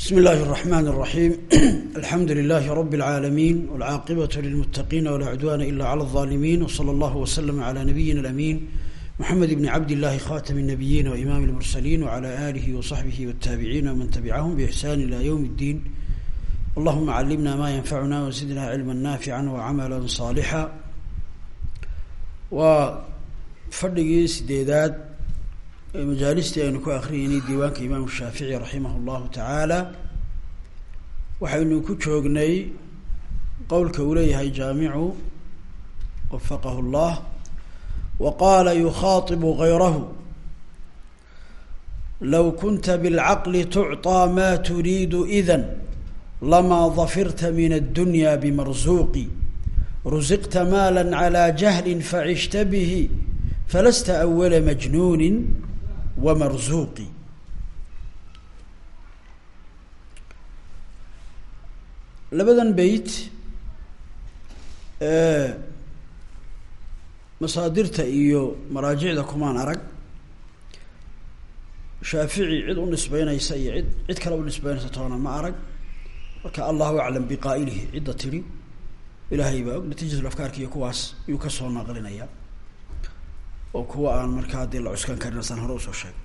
بسم الله الرحمن الرحيم الحمد لله رب العالمين والعاقبة للمتقين ولا عدوان إلا على الظالمين وصلى الله وسلم على نبينا الأمين محمد بن عبد الله خاتم النبيين وإمام المرسلين وعلى آله وصحبه والتابعين ومن تبعهم بإحسان إلى يوم الدين اللهم علمنا ما ينفعنا وزدنا علما نافعا وعملا صالحا وفرقي سديداد majaalistii aynu ku akriyeynay diiwaanka imaamu shaafici raximah llahu tacaala. Waxaynu ku joognay qowlka uu leeyahay jaamicu wafaqahu llah wa qaala yukhaaibu gayrahu low kunta bilcaqli tucطaa ma turiidu idan lamaa dafirta min addunya bimarsuuqi rusiqta maala calaa jahlin facishta bihi falasta awala majnuunin majnuuni wamarzuuqi labadan beyt masaadirta iyo maraajicda kumaan arag. Shaafici cid u nisbeynaysa iyo cid cid kale u nisbeynaysa toona ma arag. Marka allahu aclam biqaa'ilihi cidda tidhi. Ilaahay baa og natiijatu afkaarka iyo kuwaas ayuu ka soo naqlinaya oo kuwa aan markaa dee la cuskan karin saan hore usoo sheegay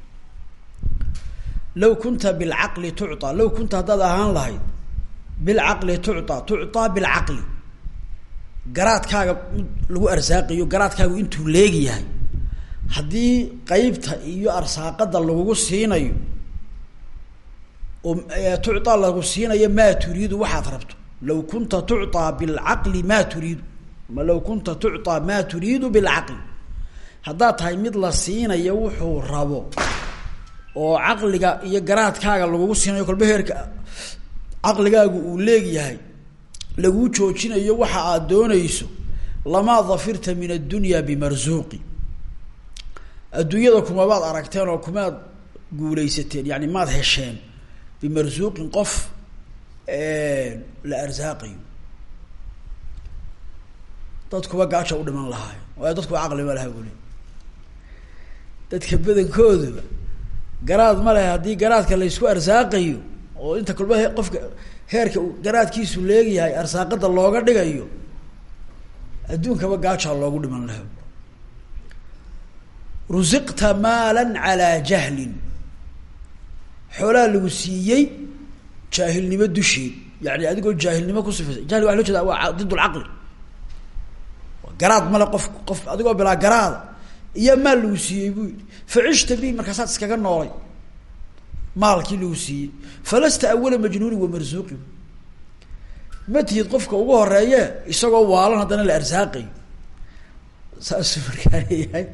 low kunta bilcaqli tucطaa low kunta haddaad ahaan lahayd bilcaqli tucطaa tucطaa bilcaqli garaadkaaga lagu arsaaqiyo garaadkaagu intuu leegyahay haddii qeybta iyo arsaaqada lagugu siinayo oo tucطaa lagu siinayo maa turiidu waxaad rabto law kunta tucطaa bilcaqli maa turiidu ma law kunta tucطaa maa turiidu bilcaqli haddaad tahay mid la siinayo wuxuu rabo oo caqliga iyo garaadkaaga lagugu siinayo kolba heerka caqligaagu uu leegyahay laguu joojinayo waxa aad doonayso lamaa dafirta min addunya bimarzuuqi. Adduunyada kumabaad aragteen oo kumaad guuleysateen yani maad hesheen bimarzuuqin qof la arsaaqayo. Dadkuba gaaja u dhiman lahaayo waayo dadkuba caqli ma laha bule dadka badankooduba. Garaad ma lehe haddii garaadka laysku arsaaqayo oo inta kolba he qofka heerka garaadkiisu leegyahay arsaaqada looga dhigayo adduunkaba gaajaa loogu dhiman laha. Rusiqta maalan calaa jahlin. Xoolaa lagu siiyey jaahilnimo dusheed. Yani adigoo jaahilnimo ku sifaysa. Jahli waa loo jeeda waa did lcaqli garaad male qof qof adigoo bilaa garaada iyo maal lagu siiyey buu yidhi. Facishta bi markaasaad iskaga noolay? Maalkii lagu siiyey. Falasta awala majnuuni wamarzuuqi ma tihid qofka ugu horeeye isagoo waalan haddana la arsaaqayo saasuu markaa leeyahay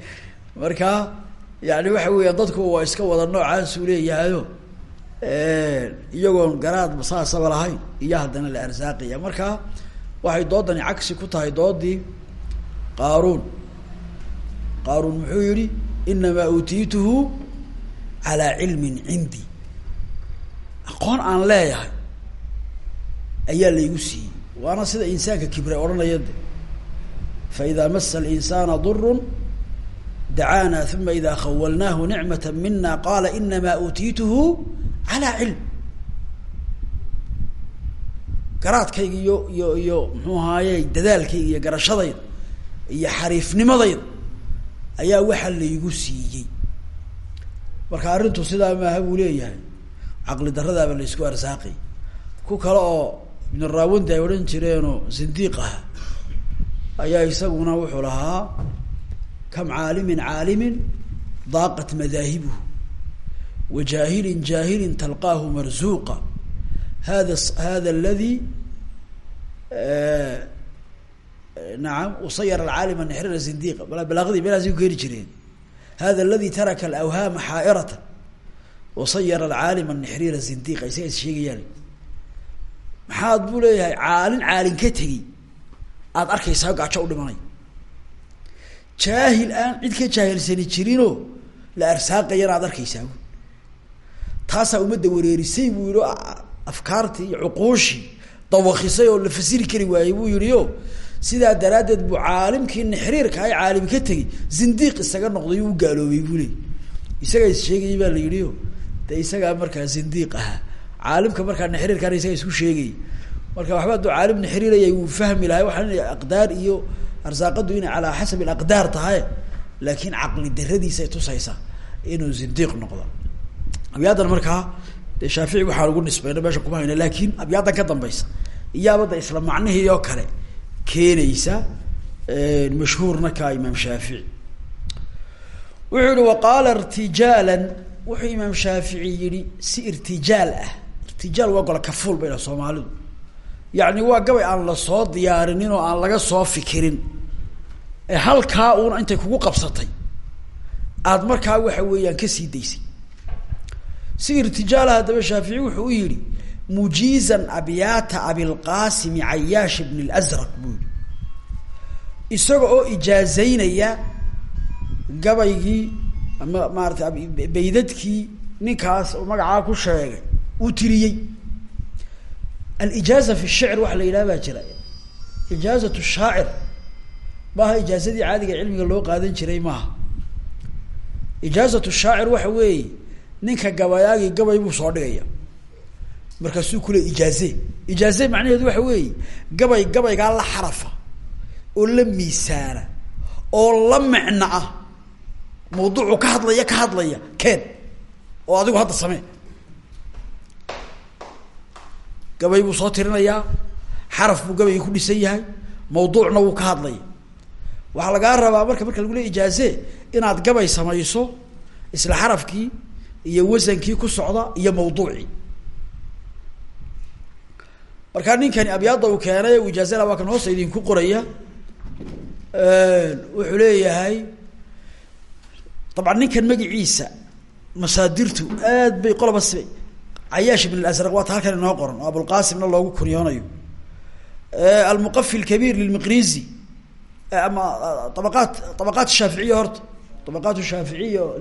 markaa yani waxa weeya dadku waa iska wada noocaasuu leeyahayo. Iyagoon garaad saasaba lahayn. Iyo haddana la arsaaqaya. Markaa waxay doodani cagsi ku tahay doodii qaaruun qaaruun muxuu yihi inamaa uutiituhu calaa cilmin indi aqoon aan leeyahay ayaa laygu siiyey waana sida insaanka kibre odhanaya de. Faidaa masa alinsaana durun dacaana uma idaa khawalnaahu nicmata mina qaala inamaa uutiituhu calaa cilm. Garaadkayga iyo iyo iyo muxuu ahaaye dadaalkayga iyo garashadayda iyo xariifnimadayda ayaa waxa laygu siiyey. Marka arrintu sidaa maaha buu leeyahay. Caqli daradaaba la ysku arsaaqay ku kale oo ibn raawandi ay odhan jireenoo sindiiq aha ayaa isaguna wuxuu lahaa kam caalimin caalimin daaqat madaahibuhu wa jaahilin jaahilin talqaahu marzuuqa. Hada hada aladi nacam usayar alcaalima nexrira zindiqa bala balaaqadii meelaasay ku keeni jireen hada aladi taraka alawhaama xaairata wasayara alcaalima nexrira zindiqa isaga is sheegayaan maxaad buu leeyahay caalin caalin ka tegey aada arkaysaa gaajo u dhimanay jaahil aan cid ka jaahilsani jirinoo la arsaaqayana aad arkaysaa bu taasaa ummadda wareerisay buu yihi afkaartii iyo oo la fasiri kari waayey sidaa daraaddeed buu caalimkii nexriirka ay caalim ka tegey zindiiq isaga noqday u gaaloobay buu leey isagaa is sheegayay baa la yidhi o de isagaa markaa zindiiq ahaa. Caalimka markaa naxriirkaana isaga isku sheegay marka waxba hadduu caalim naxriiraya wuu fahmi lahay waxaan inay aqdaar iyo arsaaqadu inay calaa xasabi alaqdaar tahay laakiin caqli daradiisay tusaysaa inuu zindiiq noqdo. Abyaadan markaa dee shaafici waxaan ugu nisbayna meesha kuma hayna laakiin abyaadan ka dambaysa iyaabada isla macnihii kale keenaysa mashhuurna ka imaam shaafici wuxuu yihi waqaala irtijaalan wuxuu imaam shaafici yihi si irtijaal ah. Irtijaal waa gola kafuul bay dhaha soomaalidu. Yacni waa gabay aan la soo diyaarinin oo aan laga soo fikirin. Ee halkaa uuna intay kugu qabsatay. Aada markaa waxa weeyaan ka sii daysay. Si irtijaala haddaba shaafici wuxuu u yihi mujiizan abyaata abilqaasimi cayaash ibn lsraq buu yihi isaga oo ijaazeynaya gabaygii ama maarata baydadkii ninkaas oo magacaa ku sheegay uu tiriyey. Alijaaza fi shicr waxa la yidhaha baa jira. Ijaazat shaacir. Maaha ijaazadii caadiga cilmiga loo qaadan jiray maaha ijaazat shaacir waxa weeye ninka gabayaagii gabay soo dhigaya markaasuu kule ijaaze. Ijaaze macnaheedu waxa weeye gabay gabaygaa la xarafa oo la miisaana oo la micno ah mawduucu ka hadlaya ka hadlaya keen oo adigu hadda samee. Gabay buu soo tirinayaa xaraf buu gabaygii ku dhisan yahay mawduucna wuu ka hadlaya. Waxaa lagaa rabaa marka marka lagu le ijaaze inaad gabay samayso isla xarafkii iyo wasankii ku socda iyo mawduucii markaa ninkani abyaadda uu keenay u ijaazala waa kan hoosta idinku qoraya. Wuxuu leeyahay dabcan ninkan magaciisa masaadirtu aad bay qoloba sibay. Cayaash ibn asraq waa ta halkan inoo qoran oo abulqasimna loogu kunyoonayo almuqafi lkabiir lilmiqrizi ama abaqaat abaqaat shaaficiya horta abaqaat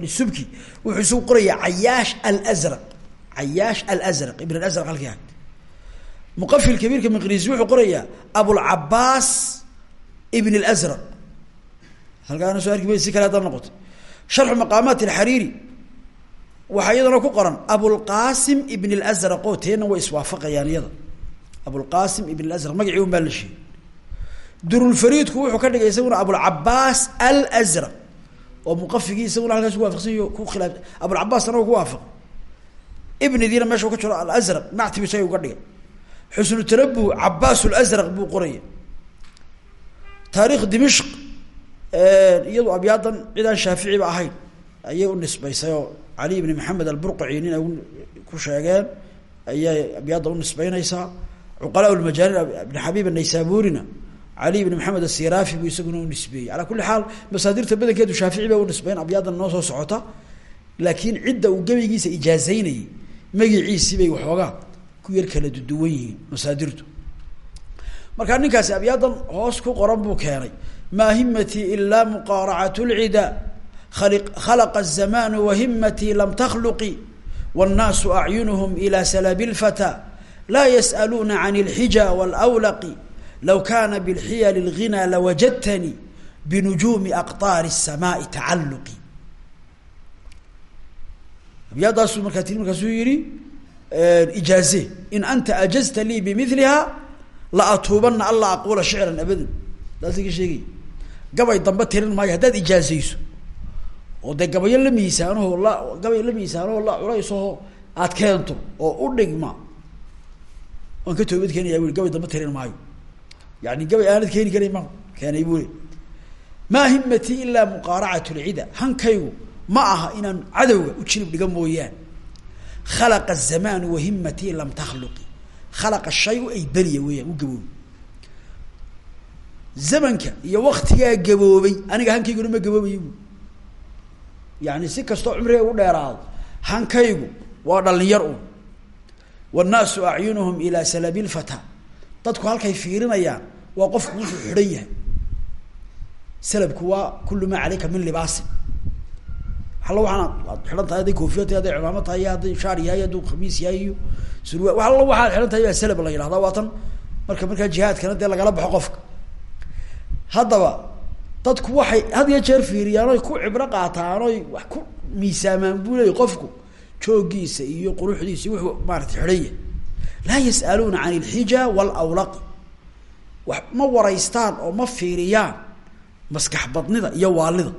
lisubki wuxuu isugu qoraya cayaash alazraq. Cayaash alazraq ibn alazraq halkii ahay muqafi kabiirka miqrizi wuxuu qorayaa abulcabaas ibn alazraq. Halkaana soo arki maysa si kale haddaa noqoto sharxu maqaamaat alxariiri waxaa iyadana ku qoran abulqasim ibn alazraq oo teena way iswaafaqayaan iyada. Abulqasim ibn alazraq magacii un baa la sheegay. Durulfariidku wuxuu ka dhigay isaguna abulcabaas alazraq oo muqafigii isaguna halkaas ku waafaqsan y ku khilaaf abulcabaasna ku waafaqay. Ibnidiina meesha u dhigay xusnu tanabuh cabaas lazraq buu qoraya. Taarikh dimishq iyadu abyaadan cid aan shaaficiba ahayn ayay u nisbaysay oo cali ibn maxamed alburqaci nin ay ku sheegeen ayay abyaadda u nisbeyneysaa cuqalaa lmajaalin ibn xabiib anaysaburina cali ibn maxamed asiraafi buu isaguna u nisbeeyey. Calaa kuli xaal masaadirta badankeedu shaafici ba u nisbeyn abyaadan noo soo socota laakiin cidda uu gebigiisa ijaazeynayay magiciisii bay ku yar kala duduwan yihiin masaadirtu markaa ninkaasi abyaadan hoos ku qoran buu keenay maa himatii ilaa muqaaracat lcida khalaqa الzamanu wahimatii lam takhluqi wاnnaasu acyunuhm ilى salabi اlfatى laa yasأaluuna can اlxija wاlأwlaqi low kana bاlxiyal اlغinى lawajadtanii binujuumi aqطaari الsamaai tacaluqi abyaadaasuu markaa tii markaasuu yihi ijaaze. In anta ajazta lii bimiliha la atuubana an laa aqula shicran abadan. Daasi ka sheegay gabay dambe tirin maayo haddaad ijaazayso. Oo dee gabayo la miisaanaho la gabay la miisaanaho la culaysaho aad keento oo u dhigma. Waan ka toobad keenaya bu gabay dambe tirin maayo. Yani gabay aanad keeni karayn ma keenay buu le maa himatii ilaa muqaaracat lcida hankaygu ma aha inaan cadowga u jilib dhiga mooyaan khalaqa azamaan wahimatii lam takhluqi khalaqa shayu aydaniya weeyaan u gaboobi zamanka iyo waktigaa gaboobay aniga hankayguna ma gaboobayo bu yani si kastoo cumriga u dheeraado hankaygu waa dhalinyar un wannaasu acyunuhum ilaa salabi lfataa dadku halkay fiirinayaan waa qofku wuxuu xidhan yahay salabku waa kulu maa caleyka min libaasin alla waxaan ad xidhan tahay hadday koofiya tahay hadday cimaamo tahay iyo hadday shaar yahay hadduu khamiis yahay iyo surwa wa alla waxaad xidhan salab la yidhahdaa waa tan marka markaa jihaadkana dee lagala baxo qofka. Haddaba dadku waxay had iyo jeer fiiriyaan oy ku cibro qaataan oy wax ku miisaamaan buu leeyay qofku joogiisa iyo quruxdiisa wuxuu maarata xidhanya laa yas'aluuna can ilxija waalawlaqi wax ma waraystaan oo ma fiiriyaan maskax badnida iyo waalida.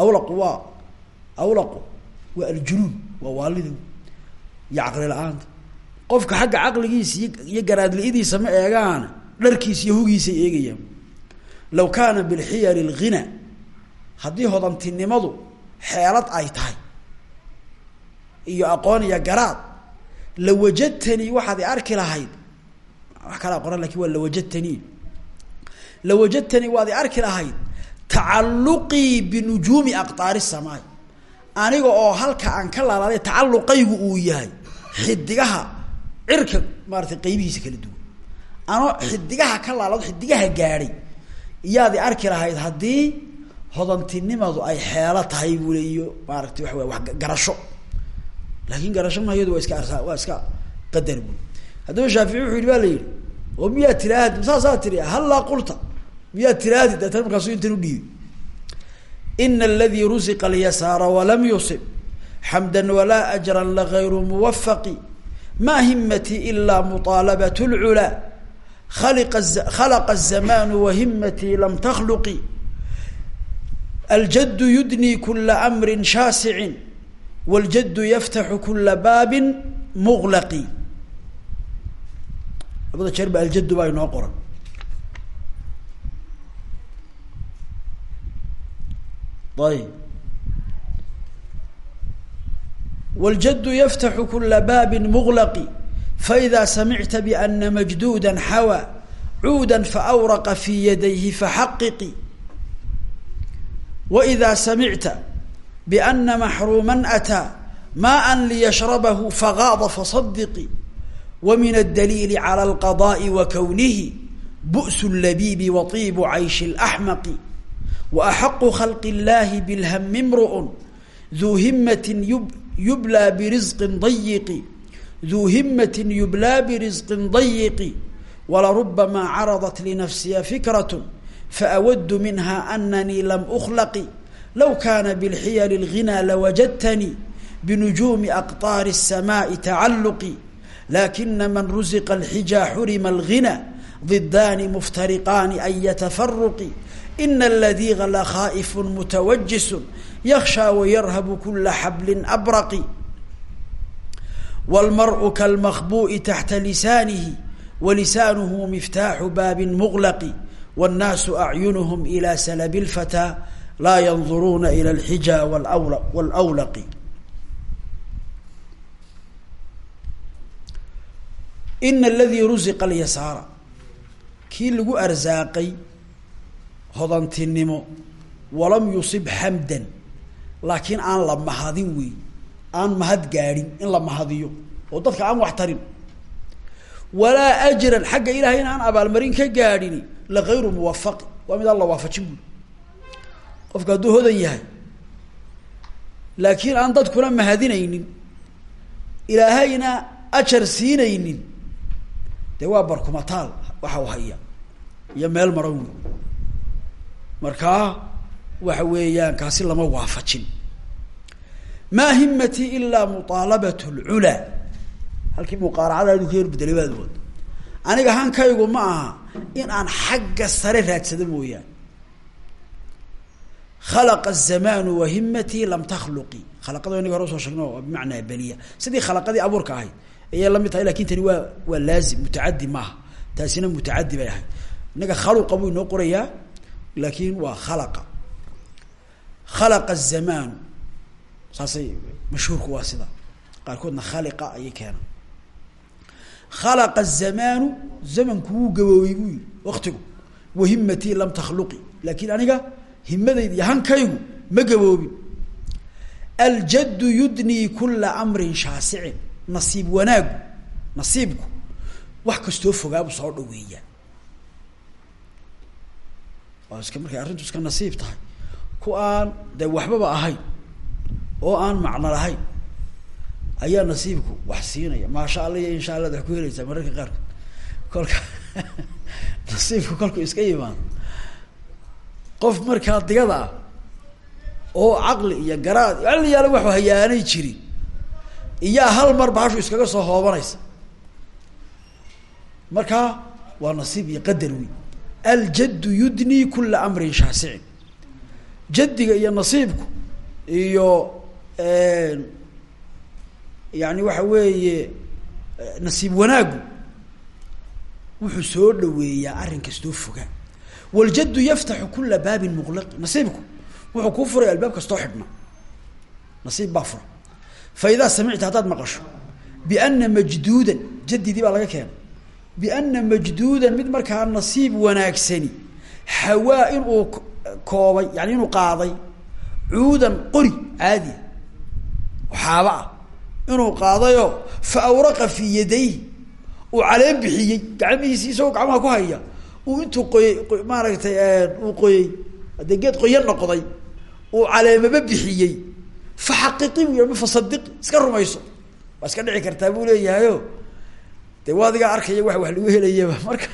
Awlaqu waa awlaqu waa aljunuun waa waalida iyo caqli la'aanta qofka xagga caqligiisa iyo iyo ma eegaan dharkiisa iyo hugiisay eegayaan law kaana bilxiyari lghina haddii hodantinimadu xeelad ay tahay iyo aqoon iyo garaad lawajadtanii waxaad arki lahayd wax kalaa qoran laakiin waa lawajadtanii lawajadtanii waad arki lahayd tacalluqii binujuumi aqtaari samaay aniga oo halka aan ka laalaaday tacalluqaygu uu yahay xidigaha cirka maaratay qaybihiisa kala duwan. Anoo xidigaha ka laalaado xidigaha gaadhay. Iyaad i arki lahayd haddii hodantinimadu ay xeelo tahay bule iyo maaragtay waxa wey wax garasho. Laakin garasho ma iyadu iska arsaa waa iska qadar bui haddaba shaafici wuxuu yihi ba la yihi oo miyaa tiraahdi saasaa tiri hallaa qulta. Miyaa tiraahdi deetana markaasu intan udhiibay ina aladii rusiqa alyasaara walam yusib xamdan walaa ajran lagayru muwafaqi ma himatii ilaa muطaalabat اlculaa khaliqa khalaqa الzamaanu wahimatii lam takhluqi aljad yudnii kula amri shaasicin wاljad yaftaxu kula baabi muglaqi labada jeer ba aljadu baa inoo qoran ayb wاljad yaftaxu kula baabi muglaqi faإida samicta bأna majduuda xawى cuuda faأwraqa fi yadayhi faxaqiqi وإida samicta بأna maxruuma أtىa maءa liyashrabahu fagaada faصadiqi وmin الdliil عlى الqضاء وkwnihi buأس الlabibi وطiib عayشh الأحmaqi وأxaq khلq الlahi bاlhm امrؤ ذu himaة yublى brزq ضyiqi ذu himaة yublى brزq ضyiqi وlarubama caraضت لنfسya fikraة faأwd minha أnanii lam أklqi low kana bاlxiyل الغinى lawajadtnii bنujuumi أqطاar السmاء تacalqi lakina man ruزqa الxijا xurima الغinى ضidani muftariqaani an yatafaruqi ina ladiiqa lakhaaifu mutawajisu yakshaa wayarhabu kula xablin abraqi wlmaru kalmakbuui taxta lisaanihi walisaanuhu miftaaxu baabin muqlaqi wannaasu acyunuhum ila salabi lfataa laa yanduruuna ila alxija wlwlaqi ina aladii ruziqa alyasaara kii lagu arsaaqay hodantinimo walam yusib xamdan laakiin aan la mahadin wey aan mahad gaadhin in la mahadiyo oo dadka aan wax tarin. Walaa ajran xagga ilahay in aan abaalmarin ka gaadhini lagayru muwafaqi waa mid aan la waafajin bui qofka hadduu hodan yahay laakiin aan dadkuna mahadinaynin ilaahayna ajar siinaynin dee waa barkumataal waxa u haya iyo meel maran wey markaa waxa weeyaan kaasi lama waafajin. Maa himatii ilaa muaalabat lculaa halkii muqaaracadaadu yar bedelay baad mooda aniga hankaygu ma aha in aan xagga sare raadsado mooyaane. Khalaqa الzamaanu wahimatii lam takhluqi. Khalaqada inaga hore u soo sheegno bimacnaa sidii khalaqadii abuurka ahayd ayay la mid tahay laakiin tani waa waa laazim mutacadi maaha. Taasina mutacadi bay ahayd. Inaga khaluqa buu inoo qorayaa laakin waa khalaqa khalaqa azamaanu saasay mashhuurku waa sida qaarkoodna khaliqa ayay keena khalaqa azamaanu zamanku wuu gaboobey buu yihi waktigu wahimatii lam takhluqi laakiin aniga himadayda iyo hankaygu ma gaboobin aljaddu yudnii kula amrin shaasicin nasiib wanaagu nasiibku wax kastoo fogaabuu soo dhaweeyaa waa iska markay arrintu iska nasiib tahay. Ku aan dee waxbaba ahayn oo aan macno lahayn ayaa nasiibku wax siinaya. Maasha allah iyo insha allah ad wax ku helaysaa mararka qaarkood kolka nasiibku kolku iska yimaado qof markaa digada ah oo caqli iyo garaad alla yaalla waxu hayaanay jirin iyaa hal mar bahashu iskaga soo hoobanaysa markaa waa nasiib iyo qadar wey aljaddu yudnii kula amrin shaasicin. Jaddiga iyo nasiibku iyo yani waxa weeye nasiib wanaagu wuxuu soo dhaweeyaa arrin kastoo foga. Waljaddu yaftaxu kula baabin muqlaq. Nasiibku wuxuu kuu furaya albaab kastoo xidhna. Nasiib baa fura. Fa idaa samicta haddaad maqasho biana majduudan jaddidii baa laga keena biana majduudan mid markaa nasiib wanaagsani hawaa inuu koobay yani inuu qaaday cuudan qori caadiya waxaaba ah inuu qaadayoo fa awraqa fii yadayhi uu caleen bixiyey gacmihiisi isagoo gacmaha ku haya uu intuu qoyey maaragtay uu qoyey haddee geed qoyan noqday uu caleemaba bixiyey fa xaqiqi bu yah fasadiqi iska rumayso waa iska dhici kartaa buu leeyahayo de waa adigaa arkaya wa wax lagu helayaba. Marka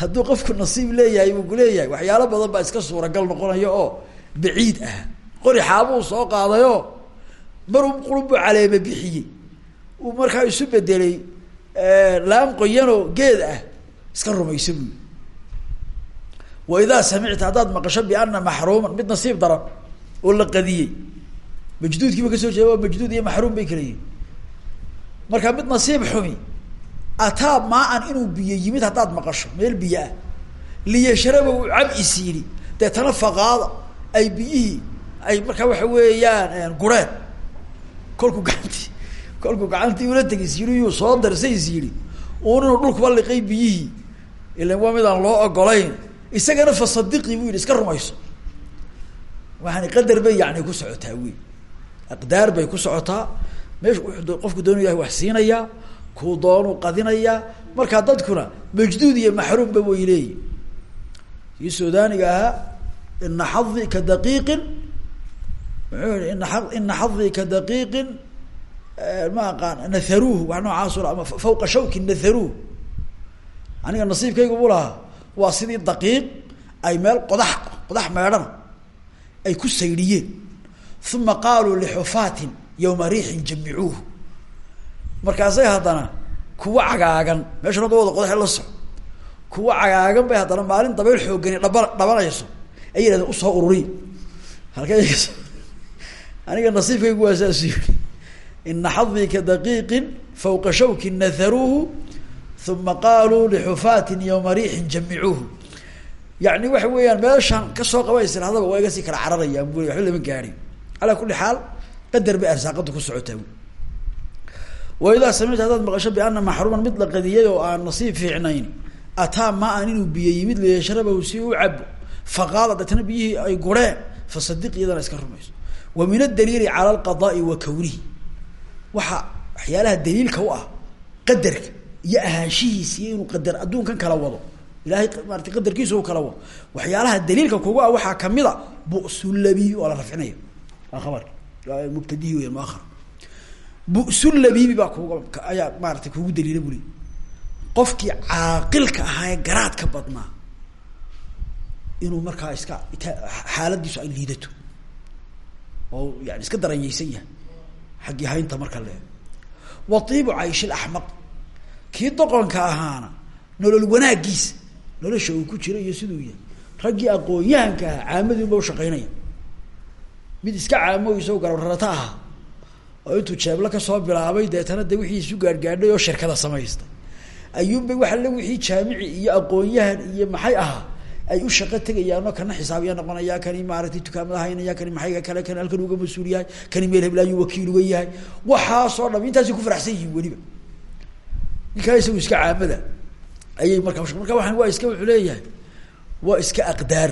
hadduu qofku nasiib leeyahay buu kuleeyahay waxyaalo badan baa iska suuragal noqonaya oo baciid ah. Qori xaabuu soo qaadayo mar u qurun buu caleema bixiyey. Uu markaa isu bedelay laam qoyanoo geed ah iska rumayso buy wa idaa samicta haddaad maqasho biana maxruuman mid nasiib daran oo la qadiyey. Majduudkiiba ka soo jeeda majduud iyo maxruum bay kala marka mid nasiib xumi ataa maa-an inuu biyo yimid haddaad maqasho meel biyo ah liyashraba uu cab is yidhi deetana faqaada ay biyihii ay markaa waxa weeyaan gureen. Kolkuu gacantii kolkuu gacantii ula tegay yidhi yuu soo darsay is yidhi uun inuu dhulkuba liqay biyihii. Ilan waa midaan loo ogolayn isagana fasadiqi buu yidhi iska rumayso. Waxaani qadar bay yani ku socotaa wey aqdaar bay ku socotaa. Meesha qofku doonu yahay wax siinayaa kuu doonuu qadinayaa markaa dadkuna majduud iyo maxruumba way leeyihiin kii sudaaniga ahaa ina xadii ka daqiiqin muxuu yihi ina a ka daqiiqin ma aqaan natharuuh wax noocaaso ama fawqa shawki natharuuh aniga nasiibkaygu lahaa waa sidii daqiiq ay meel qodax qodax meedhana ay ku saydhiyeen. Uma qaaluu lixufaatin yowma riixin jamicuuhu markaasay haddana kuwa cagaagan meeshan hadda wada qodax la soco kuwa cagaagan bay haddana maalin dabayl xoogani dhaba dhabanayso ay yidhahdeen u soo ururiy halkay aniga nasiibkaygu waa saasu yihi ina xadii ka daqiiqin fawqa shawkin natharuuhu uma qaaluu lixufaatin yowma riixin jamicuuhu yani waxa weeyaan meeshaan ka soo qabaysan hadaba waa iga sii kala cararayaan bu waxba lama gaadhin. Calaa xaal qadar bay socotaa wa idaa samicta haddaad maqasho biana maxruuman mid la qadiyay oo aan nasiib fiicnayn ataa maa-an inuu biyo yimid liyashrabahu si u cabo faqaala deetna biyihii ay gureen fasadiq iyadana iska rumayso. Wa min adaliili cala alqadaai wa kawnihi. Waxa waxyaalaha daliilka u ah qadarka iyo ahaanshihiis iyo inuu qadar adduunkan kala wado. Ilahay maarata qadarkiisa u kala wado. Waxyaalaha daliilka kuga ah waxaa ka mid a busulabibi waa la rafcinaya waa khabarka busulabibi baa kuga ayaa maarata kugu daliila buli qofkii caaqilka ahaa ee garaadka badnaa inuu markaa iska xaaladiisu ay liidato. Oo yani iska daranyeysan yahay. Xaggii haynta marka le wa tiibu caysh laxmaq kii doqonka ahaana nolol wanaagiisa nolosha uu ku jira iyo siduu yahay. Raggii aqoon-yahanka ahaa caamadiinba ushaqeynaya mid iska caamo isagoo garbararata ahaa oo intuu jeebla ka soo bilaabay deetana de wixii isu gaadhgaadhay oo shirkada samaystay. Ayuunbay waxa le wixii jaamici iyo aqoon-yahan iyo maxay ahaa ay u shaqo tegayaanoo kana xisaabiya noqonaya kani maaragtay dukaamada haynaya kani maxayga kale kani halkan uga mas'uul yahay kani meel heblaayuu wakiil uga yahay. Waxaasoo dham intaasay ku faraxsan yihiin weliba. Ninkaa isagu iska caamada. Ayay markaa marka waxaan waa iska wuxuu leeyahay waa iska aqdaar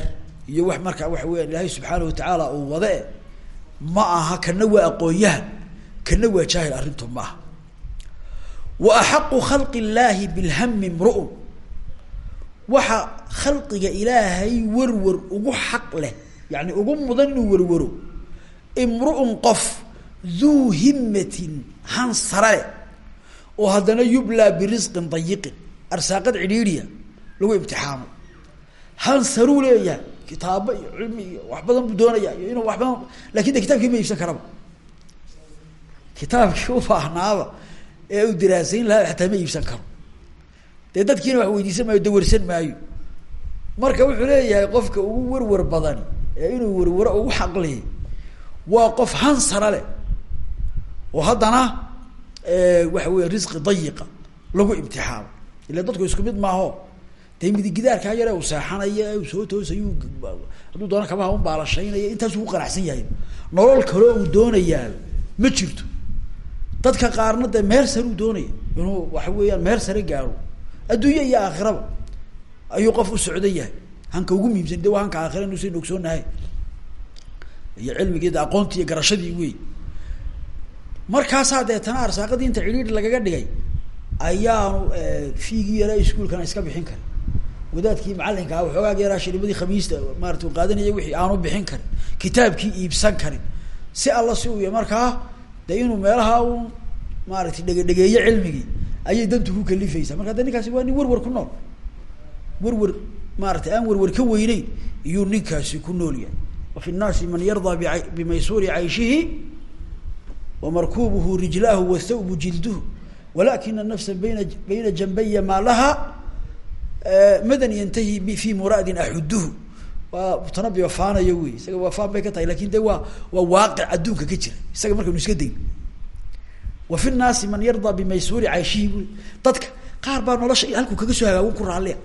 iyo wax markaa waxa weya ilaahay subxaana watacaala uu wade ma aha kana waa aqoon-yahan kana waa jaahil arrintu ma aha. Wa axaqu khalqi illaahi bilhami mru'un waxa khalqiga ilaahay werwer ugu xaq leh yani ugu mudan inuu werwero imru'un qof duu himatin han sare oo haddana yublaa birisqin dayiqin arsaaqad cidhiidhiya lagu imtixaamo. Han saruu leeyahay kitaabo iyo cilmi iyo wax badan buu doonaya inuu wax badan laakiin de karaba kitaabkii ubaahnaaba ee uu diraasayn lahaa xataa ma iibsan karo. Dee dadkiina wax weydiisan maayo dawarsan maayo. Marka wuxuu leeyahay qofka ugu warwar badani ee inuu warwaro ugu xaqlihi waa qof hansara leh oo haddana waxa weya risqi dayiqa lagu imtixaamo. Ila dadku isku mid maaho dee midigidaarkaa yare uu u soo toosayu hadduu doona kabaha un baalashaynaya intaasuu ku qanacsan yahay. Nolol kale uu doonayaa ma jirto dadka qaarna dee meel sare uu doonaya. Inuu waxa weeyaan meel sare gaaro. Adduunya iyo aakhiraba ayuu qof u yahay. Hanka ugu muhiimsan de waa hanka aakhira inu saynu ogsoonahay iyo cilmigii de aqoontii iyo garashadii wey markaasaa deetana arsaaqadii inta cidhiidhi lagaga dhigay ayaanu fiigii yaraa iskuolkana iska bixin karin. Wadaadkii macalinkaa waxoogaag yaraa shirimadii khamiista maarata qaadanaya wixii aanu bixin karin kitaabkii iibsan karin. Si alla si uu markaa de inuu meelaha un maaratay dhegedhegeeyo cilmigii ayay dantu ku kalifaysaa. Marka de ninkaasi waa nin warwar ku nool. Warwar maaratay aan warwar ka weyneyn iyuu ninkaasi ku nool yahay. Wa fi nnaasi man yardaa bi bimaysuuri cayshihi wamarkubuhu rijlaahu wathawbu jilduhu. Walakina nafsa bayna bayna janbaya maa laha madan yantahi fi muradin axuduhu waa mutanabi wafaanayo wey isaga wafaan bay ka tahay laakiin de waa waa waaqic adduunka ka jira. Isaga markaynu iska dayn wa fi nnaasi man yardaa bimaysuuri cayshihi dadka qaar baa nolosha halkuu kaga soo hagaagun ku raallia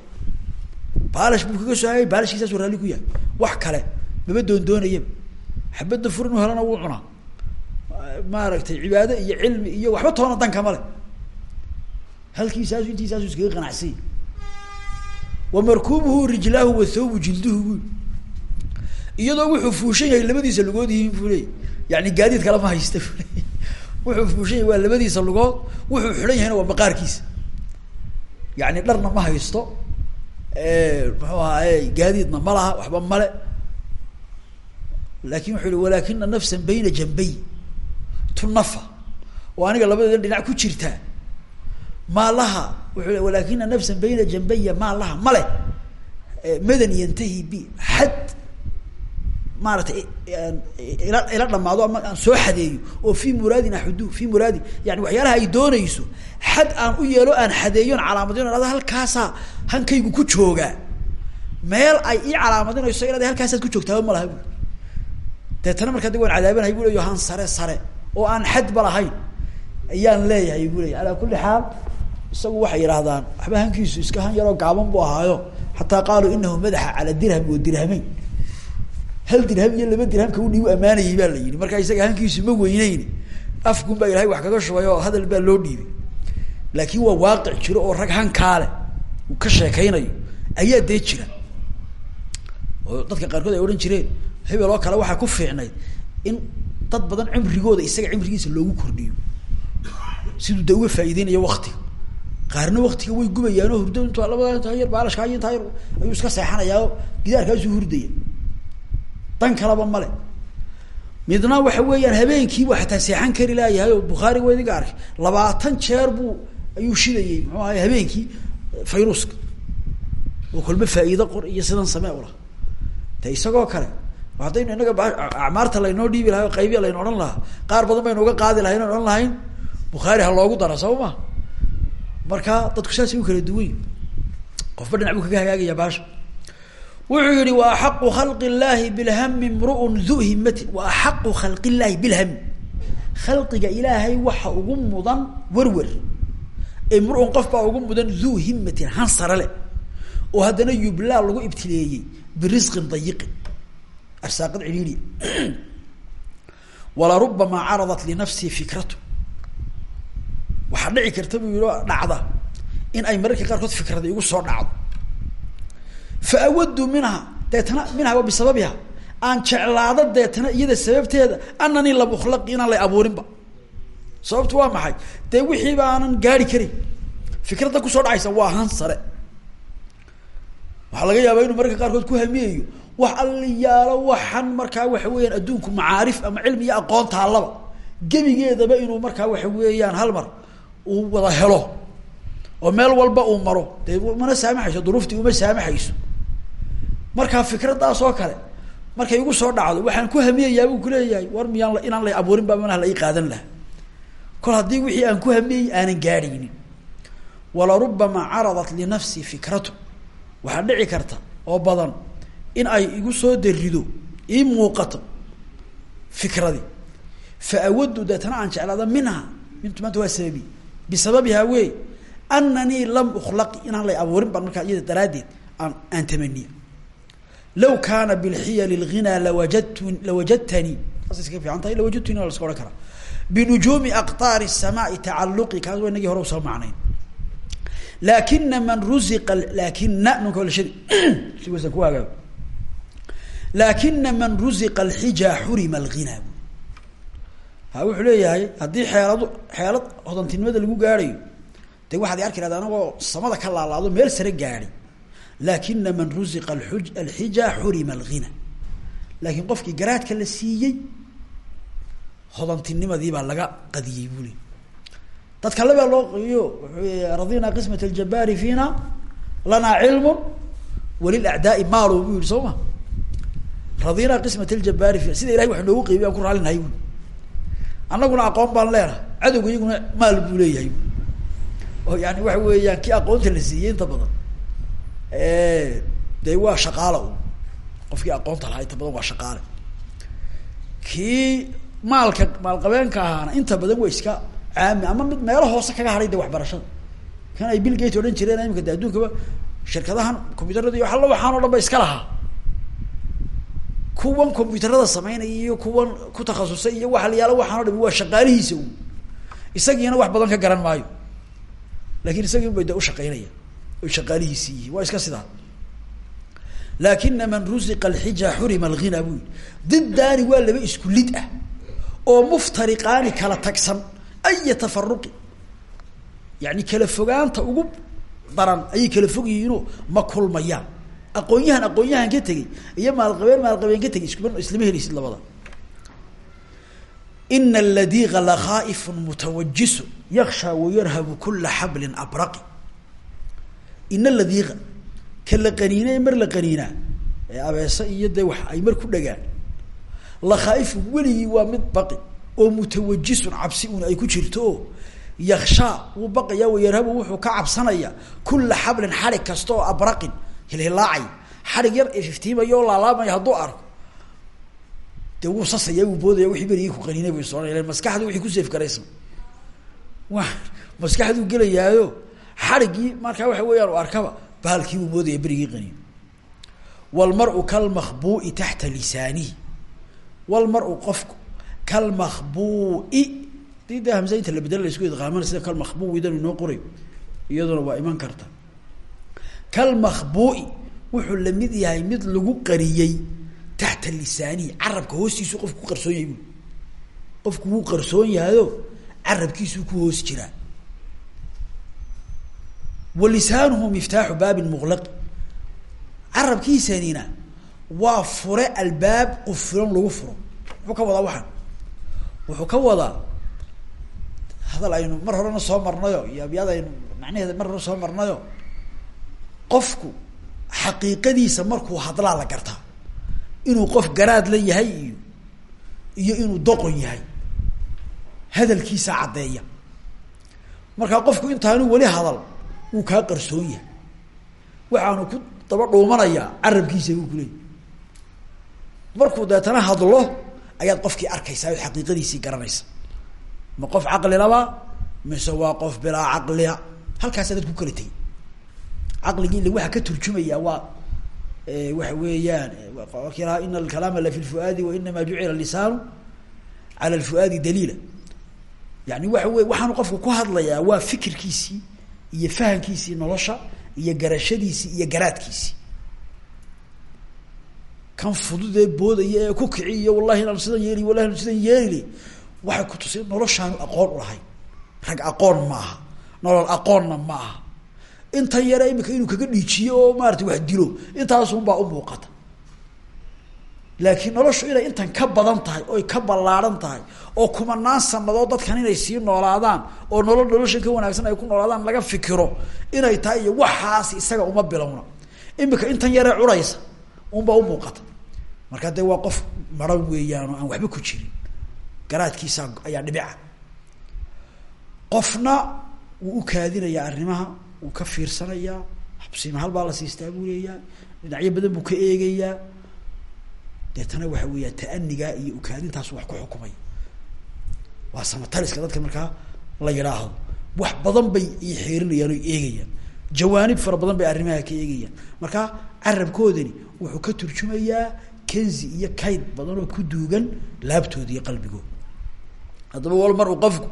baalash buu kaga soo hagaagay baalashkiisaasuu raalli ku yahay. Wax kale maba doondoonayaba xabadda fur inuu helana wuu cunaa. Maaragtay cibaado iyo cilmi iyo waxba toona danka male halkiisaasu intiisaasu iskaga qanacsanya wa markubuhu rijlaahu wathawbu jilduhu bui iyadoo wuxuu fuushan yahay labadiisa lugood yihiin buu yani gaadiid kale ma haysta bule wuxuu fuushan yahay waa labadiisa lugood wuxuu xidhan yahayna waa baqaarkiisa yani dharna ma haysto. Muxuu ahaaye gaadiidna ma laha waxba male laakiin wuxuu yihi walakina nafsan bayna janbay tu nafa oo aniga labadeeda dhinac ku jirtaa maa laha. Wuxuu le walakina nafsan bayna janbaya maa laha male madan yantahi bi xad maaratay ila ila dhamaado ama aan soo xadeeyo oo fi muraadin axudu fi muraadin yani waxyaalaha ay doonayso xad aan u yeelo aan xadeeyon calaamadiyo hada halkaasaa hankaygu ku joogaa. Meel ay ii calaamadinayso inaad halkaasaad ku joogtaaba ma laha bu deetana markaa de waan cadaabanahay bu han sare sare. Oo aan xadba lahayn ayaan leeyahay bu leya alaa kuli xaal isagu waxay yidhahdaan waxba hankiisu iska han yaroo gaaban bu ahaayo. Xataa qaaluu inahu madaxa cala dirham wa dirhameyn hal dirham iyo laba dirhamka udhiibu amaanayay baa la yihi markaa isaga hankiisu ma weyneyn afkun baa ilahay wax kaga shubay oo hadal baa loo dhiibay. Laakin waa waaqic jiro oo rag hankaale uu ka sheekeynayo ayaa dee jira. Oo dadka qaarkood ay odhan jireen hebel oo kale waxaa ku fiicnayd in dad badan cimrigooda isaga cimrigiisa loogu kordhiyo. Siduu de uga faaideynayo waktiga qaarna waktiga way gubayaanoo hurdo intu labada intaa yar yar ayuu iska seexanayaa gidaarkaasuu hurdaya dan kalaba male. Midna waxa weeyaan habeenkiibu xataa seexan kari laayahay oo bukhaari wa idinka arkay. Labaatan jeer buu ayuu shidayey muxuu ahay habeenkii fayruuska oo kolba faa'iido qor iyo sidan samee ula de isagoo kale haddaynu inaga acmaarta laynoo dhiibi lahay o qaybiya laynu odhan lahaa qaar badan baynu uga qaadi lahayn odhan lahayn bukhaari ha loogu dara soo ma? Marka dadku saasay u kala duwan qofba dhinac buu kaga hagaagaya baasha wuxuu yihi wa axaqu khalqi llaahi bilhami mruun du himatin wa axaqu khalqi llaahi bilhami khalqiga ilaahay waxa ugu mudan werwer imruun qof baa ugu mudan duu himatin hansare leh. Oo haddana yublaa lagu ibtileeyey birisqin dayiqin arsaaqad cidhiidhi walarubamaa caradat linafsii fikratu. Waxaa dhici karta buu yihi dhacda. In ay mararka qaarkood fikrada igu soo dhacdo fa awadu minha deetana minha wa bisababiha. Aan jeclaado deetana iyada sababteeda ananii lam ukhlaqi inaan lay abuurinba. Sababtu waa maxay? Dee wixiiba aanan gaari karin. Fikradda ku soo dhacaysa waa han sare. Waxaa laga yaabaa inuu mararka qaarkood ku hamiyayo wax alliyaalo waxan markaa waxa weeyaan adduunku macaarif ama cilmi iyo aqoon taallaba. Gebigeedaba inuu markaa waxa weeyaan hal mar uu wada helo. Oo meel walba uu maro. Dee mana saamaxayso duruuftii uma saamaxayso markaa fikraddaas oo kale markay igu soo dhacdo waxaan ku hamiyayaa buu kuleeyahay war miyaan inaan lay abuurin ba manaha la ii qaadan laha kol haddii wixii aan ku hamiyey aanan gaadhaynin. Walarubamaa caradat linafsi fikratu. Waxaa dhici karta oo badan in ay igu soo darido ii muuqato fikradii. Fa awadu deetana aan jeclaada minha mintu maanta waa sababi. Bisababihaa wey ananii lam ukhlaqi inaan lay abuurin baan markaa iyada daraaddeed aan aan tamaniya law kaana bilxiyali lghinaa lawajadtu lawajadtanii saas iska fiican tahay. lawajadtuni waa la iska odhan karaa. binujuumi aqtaari الsamaai tacaluqi kaas waa inagii hore u soo macnayn. laakina man ruziqa laakina nunka waa la shadi si wasan ku hagaago laakina man ruziqa alxija xurima alghinaa ha wuxuu leeyahay haddii xeeladu xeelad hodantinimada lagu gaadhayo de waxaad arki lahda anagoo samada ka laalaado meel sare gaadhay laakina man ruziqa alxija xurima alghina laakiin qofkii garaadka la siiyey hodantinimadii baa laga qadiyey buu le dad kale baa loo qiyo wuxuu radina qismat aljabaari fiina lanaa cilmu walilacdaai maalo buu yihi soo ma radina qismat aljabaari fiina sida ilahay wax noogu qeybiy aan ku raallinahay bui annaguna aqoon baan leenahay cadowga iyaguna maal buu leeyahay oo yani waxa la siiyey inta badan de waa shaqaale u. Qofkii aqoonta lahaa inta badan waa shaqaale. Kii maalka maalqabeenka ahaana inta badan waa iska caami ama mid meelo hoose kaga hadhay de waxbarashada. Kan ay bill gate odhan jireen imika de adduunkaba shirkadahan combyuutarada iyo alla waxaan o iska lahaa. Kuwan combyuutarada sameynaya iyo kuwan ku takhasusay iyo waxa la yaalo waxaan waa shaqaalihiisa isagiina wax badan ka garan maayo. Lakin isagii un bay de ushaqeynaya shaqaalihiisi yihiin waa iska sidaa. Laakina man ruziqa alxija xurima alghina buu diddaani waa laba isku lid ah oo muftariqaani kala tagsan aya tafaruqi yani kala fogaanta ugu daran ayay kala fog ma kulmayaan. Aqoon-yahan aqoon-yahan ka tegey iyo maalqabeen maalqabeen ka tegey iskuma islama helaysid labada. Ina aladiiqa lakhaa'ifun mutawajisu yakshaa wayarhabu kula xablin abraqi ina aladiiqa ka la qaniina mar la qaniinaa ee abeese iyo dee wax ay mar ku dhagaan. Lakhaa'ifun weligii waa mid baqi oo mutawajisun cabsi un ay ku jirto. Oo yakshaa wuu baqayaa wayarhabu wuxuu ka cabsanayaa kula xablin xarig kasta oo abraqin hilhilaacay xarig yar ee iftiimaya oo laalaamaya hadduu arko. De wuu sasaya wixii berigii ku qaniinay bu maskaxdu wixii ku seef garaysa wa maskaxduu gelayaayo xarigii markaa waxa weeyaan u arkaba bahalkii buu moodaya berigii qaniin. Walmar-u kalmakbuui taxta lisaanihi. Walmar-u qofku kalmakbuui dii de hamsa inta la bedela la isku idqaamana sida kalmakbui dan inoo qoray iyaduna waa iman karta. Kalmakbuui wuxuu la mid yahay mid lagu qariyey taxta lisaanihi carabka hoostiisu qofku ku qarsoon yahay qofku wuu qarsoon yahayo carabkiisuu ku hoos jiraa wa lisaanuhu miftaaxu baabin muqlaqi carabkiisanina waa fure albaab qufulan lagu furo muxuu ka wadaa waxaan wuxuu ka wadaa hadal aynu mar horena soo marnayo iyo abyaad aynu macnaheeda mar hore soo marnayo qofku xaqiiqadiisa markuu hadlaa la gartaa inuu qof garaad la yahay iyo iyo inuu doqon yahay hadalkiisa caddeeya markaa qofku intaanu weli hadal wuu kaa qarsoon yahay. Waxaanu ku daba dhuumanayaa carabkiisa buu kuleeyay markuu deetana hadlo ayaad qofkii ood xaqiiqadiisii garanaysa. Ma qof caqlilaba mise waa qof bilaa caqliya halkaasa dad ku kala tegay caqligii waxaa ka turjumayaa waa waxa weeyaan ki lahaa ina alkalaama la fi lfuaadi wainama jucila lisaanu cala lfuaadi daliila. Yani waxa wey waxaanu qofku ku hadlayaa waa fikirkiisii iyo fahamkiisii nolosha iyo garashadiisii iyo garaadkiisii kan fududee boodaya ee ku kici iyo wallahi inaan sidan yeeli wallahi inaan sidan yeeli. Waxay ku tusay noloshaanu aqoon u lahayn rag aqoon ma aha. Nolol aqoonna ma aha. Intan yare imika inuu kaga dhiijiyo oo maarata wax dilo. Intaasunbaa u muuqata laakiin noloshu inay intan ka badan tahay oy ka ballaaran tahay oo kumanaan sanadood dadkan inay sii noolaadaan oo nolol noloshan ka wanaagsan ay ku noolaadaan laga fikiro inay tahay iyo waxaasi isaga uma bilowna imika intan yaree curaysa unbaa u muuqata. Markaa dee waa qof maro weeyaanoo aan waxba ku jirin garaadkiisa ayaa dhibica. Qofna wuu u kaadinayaa arrimaha wuu ka fiirsanayaa habsimahal baa la siistaa buu leeyahay dhinacyo badan buu ka eegayaa deetana waxa weeyaa ta'anigaa iyo ukaadintaas wax ku xukumay. Waa samataliska dadka markaa la yidhaahdo wax badan bay i xeerinayaan o eegayaan. Jawaanib fara badan bay arrimaha ka eegayaan. Marka carabkoodani wuxuu ka turjumayaa kenzi iyo kayd badan oo ku duugan laabtooda iyo qalbigooda haddaba wal uu qofku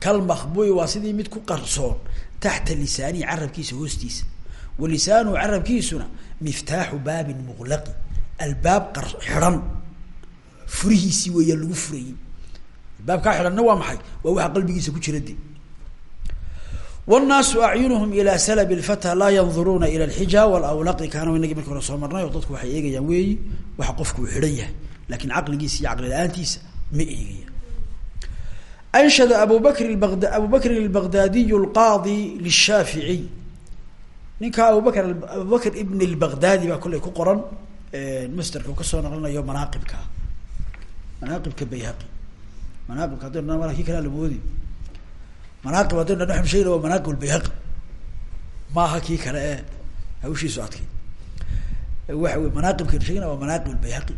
kal makbuy waa sidii mid ku qarsoon taxta lisaanihi carabkiisa hoostiisa. Wa lisaanuhu carabkiisuna miftaaxu baabin muqlaqi albaab xidhan furihiisii weeyaan lagu furayey. Albaabkaa xidhanna waa maxay? Waa waxa qalbigiisa ku jira de wnnaasu acyunuhum ilaa salab lfata laa yanduruuna ila lxija walawlaqi. Kaana inagii marki hore soo dadku waxay eegayaan weeyi waxa qofku uu xidhan yahay. Iyo caqli la'aantiisa ma eegayaan. Anshada abu bakri bad abu bakrin albagdaadiy lqaadi lishaaficiy ninka abubakr abubakr ibn lbagdaadi baa kollay ku qoran masterka ka soo naqlinayo manaaqibka. Manaaqibka bayhaqi. Manaaqibka hadday dhan kii kalea lamoodi manaaqib hadday dhan waxanu sheegna waa manaaqib lbayhaqi maaha kii kale ee hawshiisu adkay. Waxa wey manaaqibkaynu sheegna waa manaaqib lbayhaqi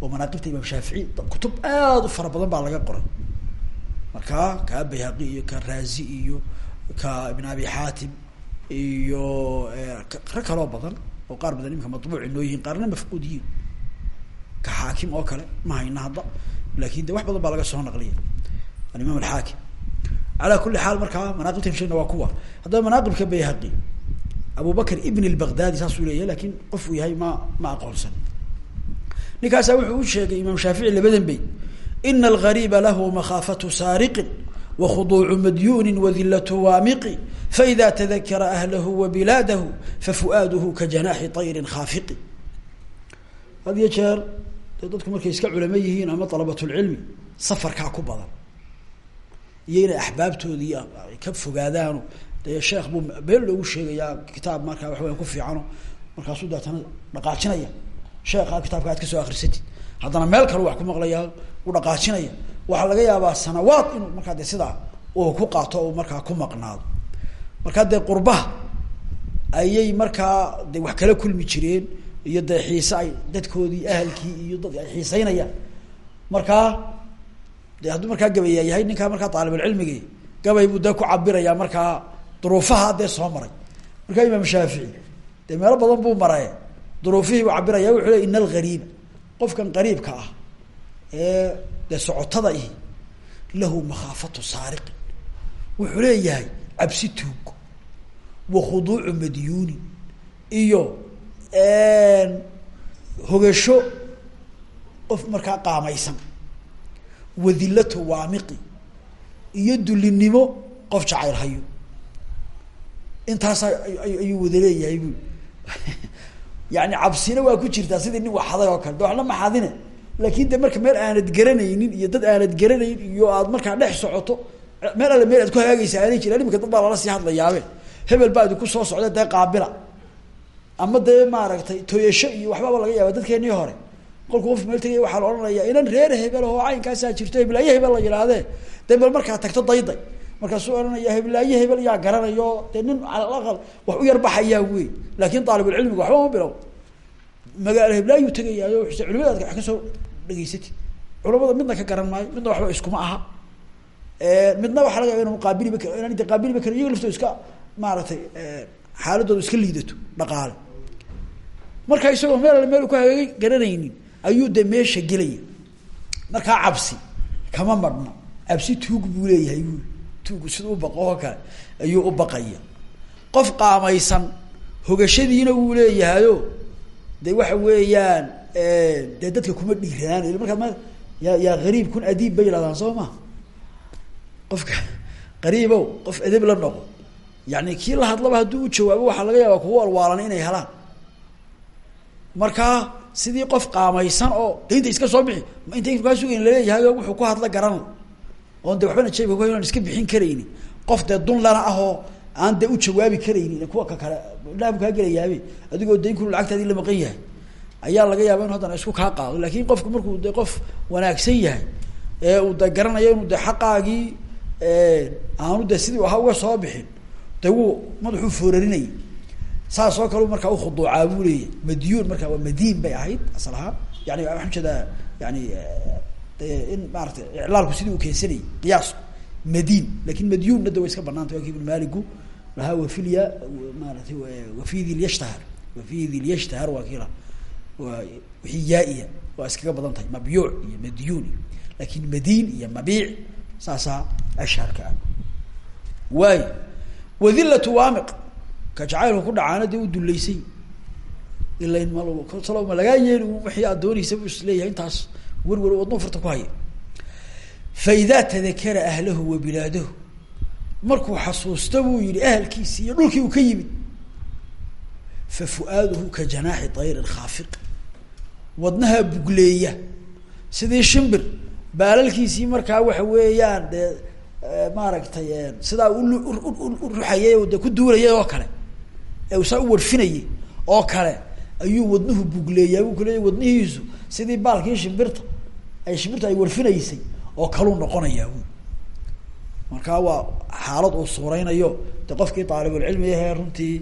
oo manaaqibta imaam shaafici. Kutub aad u fara badan baa laga qoray. Marka kaa bayhaqi iyo ka raazi iyo ka ibn abi xaatim iyo rag kaloo badan oo qaar badan imika matbuuc inoo yihiin qaarna mafquud yihiin. Ka xaakim oo kale ma hayna hadda. Lakin wax badan baa laga soo naqliya alimaam alxaakim ala kuli xaal markaa manaaqibta shegna waa kuwa. Haddaba manaaqibka bayhaqi abu bakr ibn lbagdaadi saasuu leeyahy laakiin qof uu yahay ma ma aqoonsan. Ninkaasaa wuxuu u sheegay imaam shaafici labadan bey ina algariba lahu makhaafatu saariqin wakhuduucu madyuuni wadilatu waamiqi faida tadakara ahlahu wabilaadahu fafu'aaduhu kajanaaxi طayrin khaafiqi had iyo jeer dee dadku markay iska culamo yihiin ama dalabatulcilmi safarkaa ku badan iyo inay axbaabtoodi ka fogaadaano dee sheekh buu been loogu sheegayaa kitaab markaa waxaweya ku fiicano markaasuu deetana dhaqaajinaya sheekha kitaabka aad ka soo akrisatid haddana meel kale wax ku maqlaya u dhaqaajinaya waxaa laga yaabaa sanawaad inuu markaa de sidaa uu ku qaato maqnaado markaa dee qurbaha ayay markaa de wax kala kulmi jireen iyo dee xiise ay dadkoodii ahalkii iyo dad ay xiiseynayaan markaa de hadduu markaa gabayaa yahay ninkaa markaa daalibulcilmigi gabay buu dee ku cabirayaa markaa duruufaha dee soo maray. Markaa imaam shaafici dee meelo badan buu maraye duruufihii buu cabiraya wuxuu le ina algariiba qofkan qariibka ah ee dee socotada ihi lahu makhaafatu saariqin. Wuxuu leeyahay cabsi tuug wa khuduucu madyuunin iyo hogasho qof markaa qaamaysan wadillatu waamiqi iyo dulinimo qof jacayl hayo. Intaasaa ayuu wada leeyahay bu yani cabsina waa ku jirtaa sidii nin waxaday oo kale. De waxna maxadine laakin de marka meel aanad garanaynin iyo dad aanad garanayn iyo aad markaa dhex socoto meel alle meel ku hagaagaysa aanay jiran imika dad baa lala sii hadlayaabe hebel baa idinku soo socda dee qaabila. Ama dee maaragtay tooyasho iyo waxbaba laga yaaba dadkeenii hore. Kolku qof meel tegaya waxaa la odhanaya inan reer hebel oo caynkaasaa jirto heblaaye hebel la yidhaahdee dee bal markaa tagto dayday. Markaasuu ohanaya heblaaye hebel yaa garanayo. Dee nin calal aqal wax u yarbaxayaa wey laakin daalibulcilmiga waxba ma bilow. Magaalo heblaayuu tegayaayo culimadaad wax ka soo dhegeysatid culamada midna ka garan maayo midna waxba iskuma aha midna waxaa laga ina qaabiliba inaan inta qaabiliba karin iyaga laftooda iska maaragtay xaaladooda iska liidato dhaqaale. Marka isagoo meel meel ku hagaagay garanaynin ayuu de meesha gelaya. Markaa cabsi kama marhno cabsi tuug buu leeyahay bu tuugu sida u baqo kale ayuu u baqaya. Qof qaamaysan hogashadiina wuu leeyahayo de waxa weeyaan dee dadka kuma dhiiranaan markaa ma ya yaa gariib kun adiib bay yihahdaan soo ma qofka qariibow qof edeb la noqo. Yani kii la hadlaba hadduu u jawaabo waxaa laga yaabaa kuwa alwaalan inay helaan. Markaa sidii qof qaamaysan oo de inta iska soo bixi inta kaa sugayn la leeyahay wuxuu ku hadla garan oon de waxbana jeebka ku aan iska bixin karayni qof dee dun lana ahoo aan de u jawaabi karaynin kuwa ka kale dhabu kaa gelayaabe adigoo dayn kulu lacagtaadii la maqan yahay. Ayaa laga yaaba inu haddana isku kaa qaado. Lakin qofku markuu de qof wanaagsan yahay ee uu de garanayo inuu de xaqaagii aanu de sidii ahaa uga soo bixin. De wuu madaxuu foorarinayay saas oo kale markaa ukhuduucaa buu leeyahy madyuun markaa waa madiin bay ahayd asal ahaan yani waxaan u jeedaa yani in maarata iclaalku sidii uu keensanayay qiyaasku madiin laakiin madyuunna de iska banaantay waa ki ibn maligu lahaa wafilya maaratay wafi dilyashtahar wafi dilyashtahar waa kiila waa wixii yaa-iya iskaga badan tahay iyo madyuun iyo madiin iyo mabiic saasaa ashharka ah. Waayo wadillatu waamiq ka jacaylku ku dhacaana dee u dullaysay. Ilain mal ma lagaa yeeli wixii aad doonaysa bu is leeyahay intaas werwer wadnuu farta ku haya fa idaa tadakara ahlahu wa bilaadahu markuu xasuusta buu yihi ahalkiisi iyo dhulkii uu ka yimid. Fa fu-aaduhu ka janaaxi tayrin khaafiq wadnaha bugleeya. Sidii shimbir baalalkiisii markaa waxa weeyaan dee maaragtay sidaa uruxayay de ku duulayay oo kale ee saa u warfinayay oo kale ayuu wadnuhu bugleeyaa buu kuleeya wadnihiisu. Sidii baalkii shimbirta ay shimbirta ay warfinaysay oo kaluu noqonayaa bu markaa waa xaalad uu suureynayo de qofkii aalibulcilmi ahee runtii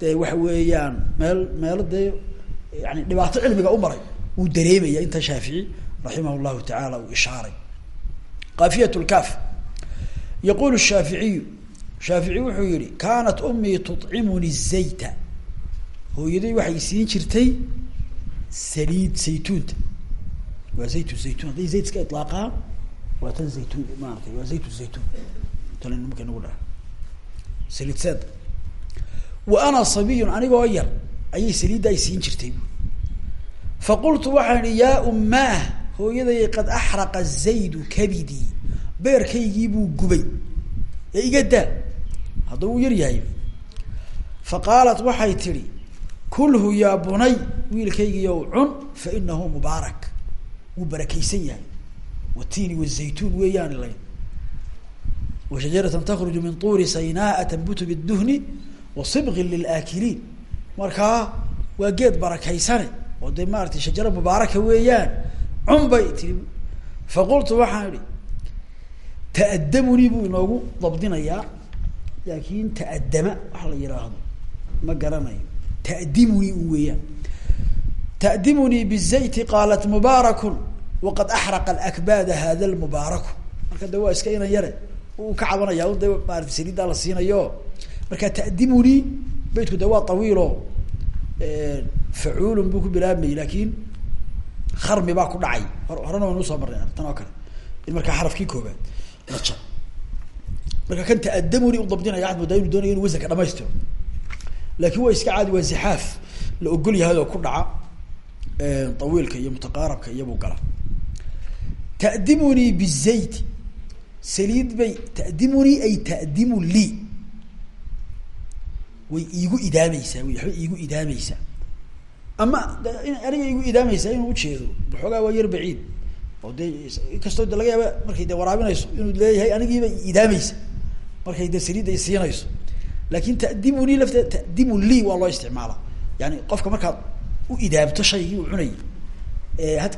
dee waxa weeyaan meel meelo dee yani dhibaato cilmiga u maray wuu dareemaya. Inta shaafici raximah llahu tacaala uu ishaaray. Kaafiyat lkaf yaqulu shaaficiyu shaafici wuxuu yihi kaanat umii tucimuni zayta hooyaday waxay siin jirtay saliid saytuunta waa zaytu zaytun hadday zayt iska ilaaqaan waa tan zaytun maarata waa zaytu zaytun tan nimanka nagu dhaha saliid seeda wa ana sabiyun anigoo yar ayay saliidda ay siin jirtay faqultu waxaan ihi yaa ummaah hooyaday qad axraqa zaydu kabidii beerkaygii buu gubay. Ee iga daa. Hadda uu yar yahay. Fa qaalat waxay tidhi kulhu yaa bunay wiilkaygiiyow cun fa inahu mubaarak. Wuu barakaysan yahay. Watiini wazaytuun weeyaan layn wa shajaratan takruju min tuuri saynaaa tanbutu biduhni wa sibqin lilaakiliin markaa waa geed barakaysane oo dee maaratay shajaro mubaaraka weeyaan. Cun bay tii faqultu waxaan idhi ta'adamunii buu inoogu dabdinayaa laakin ta'adama waxa la yihaahdo ma garanayo. Ta'dimunii un weeyaan. Ta'dimunii bizayti qaalat mubaarakun waqad axraqa alakbaada hada lmubaaraku marka de waa iska inan yare uu ka cabanaya de maarata saliiddaa la siinayo. Marka ta'dimunii beytku de waa tawiilo facuulun buu ku bilaabmayay laakin kharmi baa ku dhacay. Hor horena waynu u soo marnay tan oo kale. In markaa xarafkii koobaad marka kan ta'adamuni u dabdinaya waxad moodaa inu doonaya inu wasanka dhamaystiro laakin waa iska caadi waa zixaaf. La ogol yahay oo ku dhaca tawiilka iyo mutaqaarabka iyobuu gala ta'dimunii bizayt saliid bay ta'dimunii ay ta'dimu lii way iigu idaameysaa wy waxbay iigu idaameysaa ama aniga igu idaameysaa inuu ujeedo waxoogaa waa yar baciid oo de laga yaaba markay de waraabinayso inuu leeyahay anigiiba idaameysa markay de saliidda i siinayso. Laakin ta'dimunii lafteeda ta'dimu lii waa loo isticmaala yani qofka markaad u idaamto shaygii uu cunayay had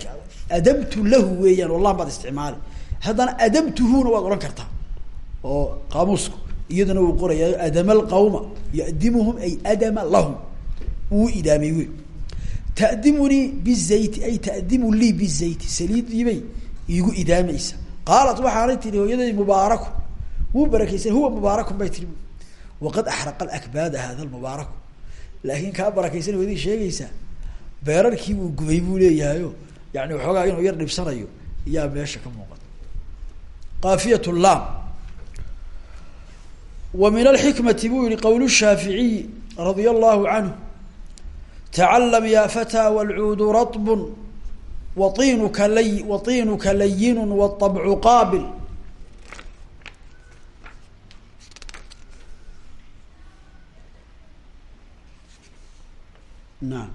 adamtu lahu weeyaan wallan baad isticmaali. Haddana adamtuhuna waad odhan kartaa. Oo qaamuusku iyaduna uu qoraya adama alqawma yadimuhum ay adama lahum. Uu idaamay wey ta'dimunii bizayti ay ta'dimu lii bizayti saliidiibay iigu idaameysa qaalat waxaanay tihi hooyaday mubaaraku wuu barakeysan huwa mubaarakun bay tihi waqad axraqa alakbaada hada lmubaaraku laakin kaa barakeysan waydii sheegaysaa beerarkii buu gubay buu leeyahayo yani waxoogaa inuu yar dhibsanayo iyaa meesha ka muuqata qaafiyat lam wa min alxikmati buu yihi qowl shaaficiyi radia allahu tacalam ya fataa wlcuudu raطb waiinuka lay waiinuka layinu wاطabcu qaabil naam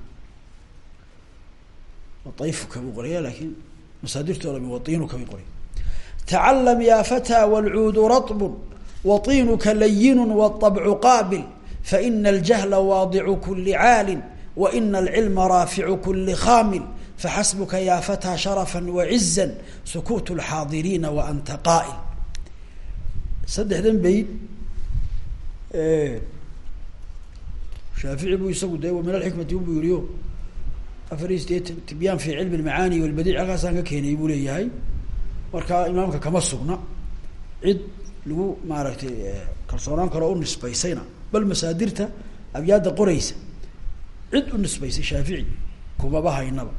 waayfuka buu qoraya lakin masaadirtooda waiinuka bay qoraya tacalam ya fataa wlcuudu raطb waiinuka layinu wاطabcu qaabil faina اljahla waadicu kuli caali waina alcilma raaficu kuli khaamil faxasbuka ya fataa sharafa waciza sukuut اlxaadiriina waanta qaa'il saddexdan bayd shaafici buu isagu de min alxikmati buu yiriyo afar iyo sideetan tibyaan fi cilmi lmacaani walbadiic halkaasaan ka keenay buu leeyahay. Marka imaamka kama sugna cid lagu maaragtay kalsoonaan karo u nisbaysayna bal masaadirta abyaadda qoreysa cid u nisbaysay shaafici kumaba haynaba.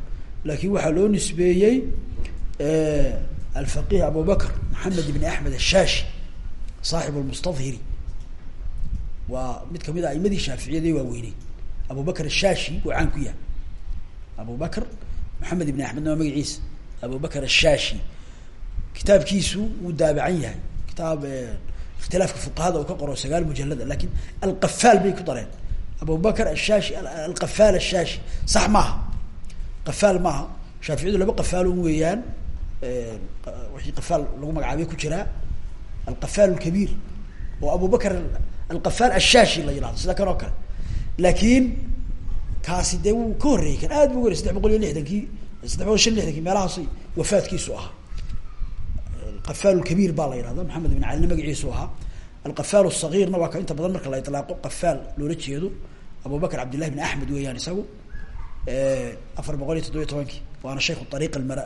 Laakin waxaa loo nisbeeyey alfaqih abu bakr maxamed ibn axmed ashaashi saaxib lmustadhiri waa mid ka mid a aimadii shaaficiyada waaweyney abu bakr ashaashi buu caan ku yahay. Abu bakr maxamed ibn axmedna waa magaciisa. Abu bakr ashaashi kitaabkiisu wuu daabacan yahay. Kitaab ikhtilaafka fuqahada uu ka qoro sagaal mujalada laakiin alqafaal bay ku dareen abu bakr ashaashi alqafaal ashaashi sax maaha. Qafaal maaha. Shaaficiyadu laba qafaalon weeyaan. Wixii qafaal lagu magacaabay ku jiraa alqafaal lkabiir oo abu bakr alqafaal ashaashi la yihahdo sida kan oo kale. Laakiin kaasi dee wuu ka horreeyey kan. Aad bu u horey saddex boqol iyo lixdankii saddex boqol shan lixdankii meelahaas wafaadkiisu ahaa. Alqafaal lkabiir baa la yihahda maxamed ibn calina magaciisu ahaa. Alqafaal sagiirna waa ka inta badan marka la ilaaqo qafaal loola jeedo abu bakr cabdillahi bn axmed weeyaan isagu afar boqol iyo toddobiyo tobankii waana shaykhu ariiq almara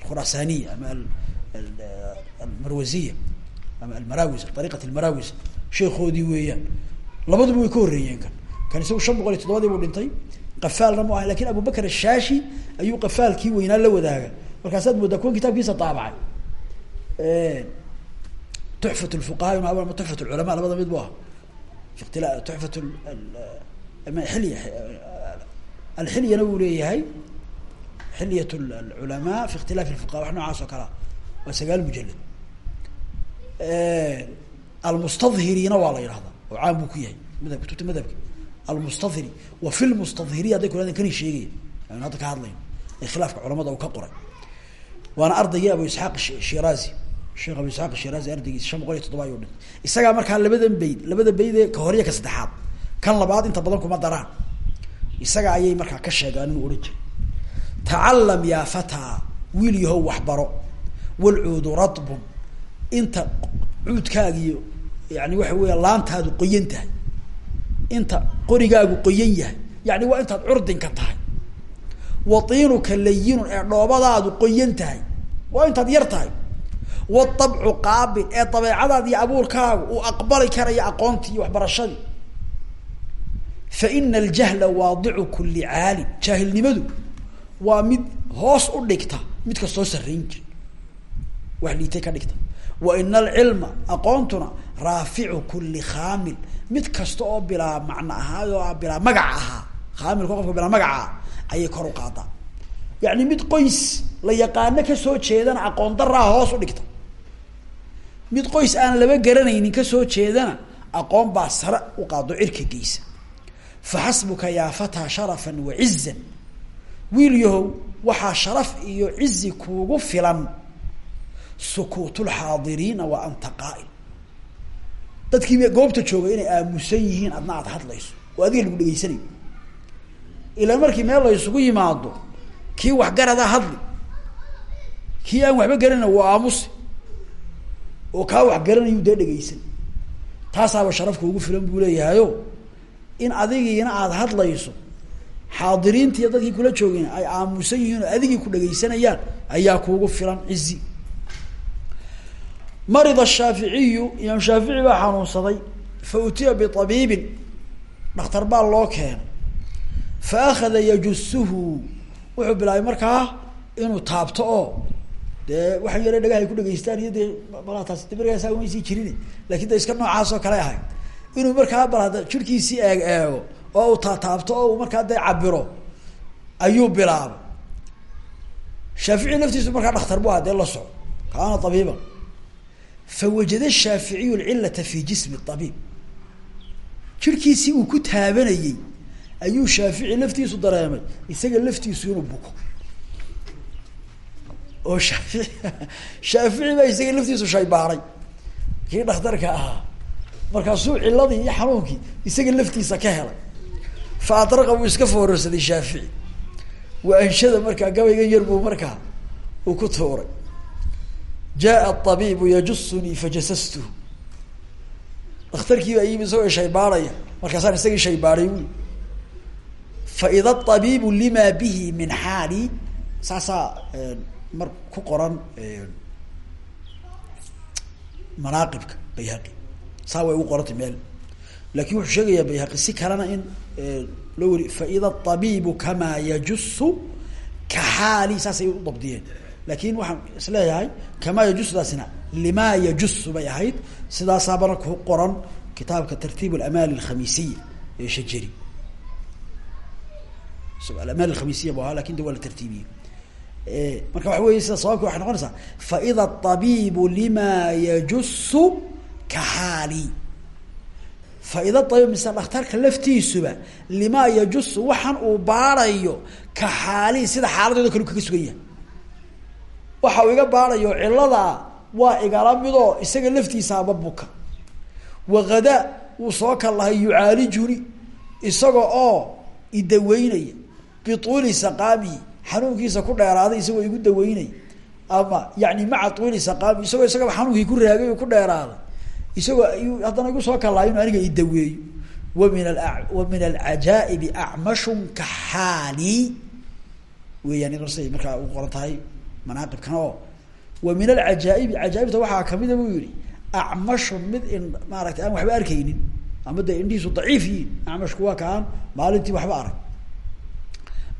alkhurasaniya ama almarwaziya ama almarawis ariqat almarawis sheekoodii weeyaan. Labaduba way ka kan. Kan isagu shan boqol iyo toddobadii buu dhintay. Qafaalna mu ahay laakiin abu bakr ashaashi ayuu qafaalkii weynaa la wadaaga. Markaasaad moodaa kuwan kitaabkiisa daabacay. Tuxfat lfuqaha ama tuxfat lculama labada mid bu aha tuxfat xilya alxilyana wuu leeyahay xilyat alculamaa fi ikhtilaaf lfuqaha wax noocaas oo kalea waa sagaal mujalad almustadhiriina waa la yidhahdaa oo caan buu ku yahay madhab kutubta madhabka almustadhiri wa fi lmustadhiriya hadday kuladan kani sheegaya aynu hadda ka hadlayno ee khilaafka culamada uu ka qoray waana ardaygii abu isxaaq shiraazi sheekh abu isxaaq shiraazi ardaygiisa shan boqol iyo ayuu dhintay. Isagaa markaa labadan bayd labada bayd ee ka horiya ka saddexaad. Kan labaad inta badan kuma daraan. Isaga ayay markaa ka sheegaan inuu odhan jiray. Tacalam yaa fataa wiil yahow waxbaro. Walcuudu radbun. Inta cuudkaagiyo yani waxa weya laantaadu qoyan tahay. Inta qorigaagu qoyan yahay. Yani waa intaad curdinka tahay. Watiinuka layinun ee dhoobadaadu qoyan tahay. Waa intaad yar tahay waabcu qaabil ee dabeecadaad iyo abuurkaagu uu aqbali karaya aqoontii iyo waxbarashadii fa ina aljahla waadicu kuli caalim jaahilnimadu waa mid hoos u dhigta mid kastoo sarrayn jir wax liitay ka dhigta wa ina alcilma aqoontuna raaficu kuli khaamil mid kasta oo bilaa macno ahaay oo bilaa magac ahaa khaamilka qofka bilaa magaca ayay kor u qaadaa yani mid qoys la yaqaano ka soo jeedana aqoon daraa hoos u dhigta mid qoys aan laba garanaynin ka soo jeedana aqoon baa sare u qaado cirka geysa fa xasbuka yaa sharafan wa cizan wiil yahow waxaa sharaf iyo cizi kuugu filan. Sukuutulxaadiriina wa anta qaa'il. Dadkii goobta jooga inay aamusan yihiin adna aada hadlayso oo adiga lagu dhegeysanayo ilaan markii meel la isugu yimaado kii waxgaradaa hadli kii aan waxba garanayna waa aamusi oo kaa wax garanayu dee dhegeysan taasaaba sharafka ugu filan buu leeyahayo in adigiina aada hadlayso xaadiriintiiyo dadkii kula joogeen ay aamusan yihiin oo adigii ku dhegeysanayaan ayaa kuugu filan cizi marid ashaaficiyu imaam shaafici baa xanuunsaday fa utiya biabiibin dhakhtar baa loo keenay. Fa akhada yajusuhu wuxuu bilaabay markaa inuu taabto oo dee waxaan yare dhagahay ku dhegeystaan iyo dee balataas de jirin. Lakin de iska noocaas oo kale ahay. Inuu markaa bal hadda jirkiisii eeg eego oo uu taataabto oo uu markaa dee cabiro ayuu bilaabay. Shaafici laftiisu markaa dhakhtar bu aha jirkiisii uu ku taabanayey ayuu shaafici laftiisu dareemay. Isaga laftiisu inuu buko oo shaafici baa isaga laftiisu shaybaaray kii dhakhtarka ahaa. Markaasuu ciladii iyo xanuunkii isaga laftiisa ka helay. Fa adraqa wuu iska foorarsaday shaafici waa markaa gabaygan yar buu markaa uu ku tuuray. Jaءa abibu yajusunii fajasastuhu dakhtarkii baa iyimi isagoo shaybaaraya markaasaan isagii shaybaaray wy faida abibu lima bihi min xaali. Saasaa mar ku qoran manaaqibka bayhaqi. Saa way ugu qorantay meel. Lakin wuxuu sheegayaa bayhaqi si kalena in loo wari faida abibu kamaa yajusu ka xaali saasay u dabdiyeen. Lakin waxaan is leeyahay kamaa yajusudaasina limaa yajusu bay ahayd. Sidaasaabana ku qoran kitaabka tartiib alamaali alkhamiisiya ee shajeri alamal alkhamiisiya bu ahaa laakiin de la tartiibiyey marka waxa wey sida sababki waxay noqonaysaa faida abibu lima yajusu ka xaali. Faida abib mise dhakhtarka laftiisuba limaa yajusu waxaan uu baarayo ka xaali sida xaaladooda kale kaga sugan yahay. Waxa uu iga baarayo ciladaa waa igala midoo isaga laftiisaaba buka. Wakada wuu soo kallahay yucaalijuni isaga oo idaweynaya bituuli saqaamihi xanuunkiisa ku dheeraaday isagoo igu daweynay. Ama yani maca tuuli saqaami isagoo isagaba xanuunkii ku raagay ku dheeraaday. Isagoo ayuu haddana igu soo kallaayo inu aniga idaweeyo wa min a wa min alcajaa'ibi acmashun ka xaali. Weeyaan in siday markaa u qoran tahay manaaqibkan oo. Wa min cajaaibta waxaa kamida buu yihi acmashun mid in maaragtay aan waxba arkaynin. Ama dee indhihiisu daciif yihiin acmashku waa kaan maalintii waxba arag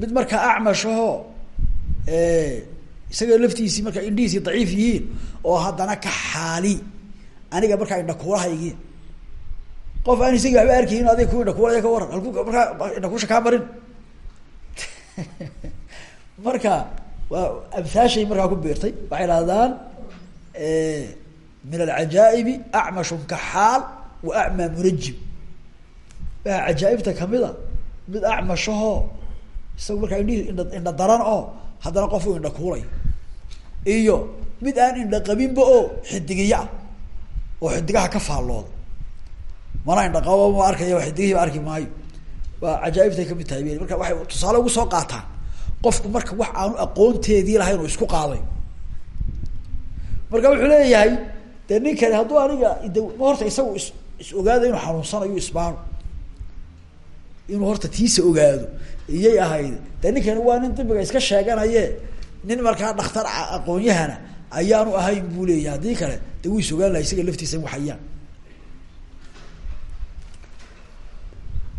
mid markaa acmashahoo isaga laftiisii markaa indhihiisii daciif yihiin oo haddana ka xaali. Aniga markaa indhakuulahaygii qof aan isagii waxba arkaynin adig ku indhakuulaya ka waran halku markaa indhakuusha kaa marin. Marka waa amhaashay markaa ku biirtay waxay dhahdaan min alcajaa'ibi acmashun ka xaal wa acmaa munajim waa cajaaibta kamida mid acmashahoo isaga markaa indhihi indha indha daran oo haddana qof u indha kuulayo iyo mid aan indha qabinba oo xidigiya ah oo xidigaha ka faallooda. Mana indha qabo ma arkaya xidigihiiba arki maayo. Waa cajaaibtay ka mid tahay b marka waxay tusaale ugu soo qaataan qofku marka wax aanu aqoonteedii lahayn oo isku qaaday. Marka wuxuu leeyahay dee ninkani hadduu aniga d horta isagu is is ogaado inuu xanuunsanayo isbaaro inuu horta tiisa ogaado iyay ahayd. De ninkani waa nin dibiga iska sheeganaye. Nin markaa dhakhtar aqoon-yahana ayaanu ahayn buu haddii kale de wuu is ogaan laha isaga laftiisa waxayaan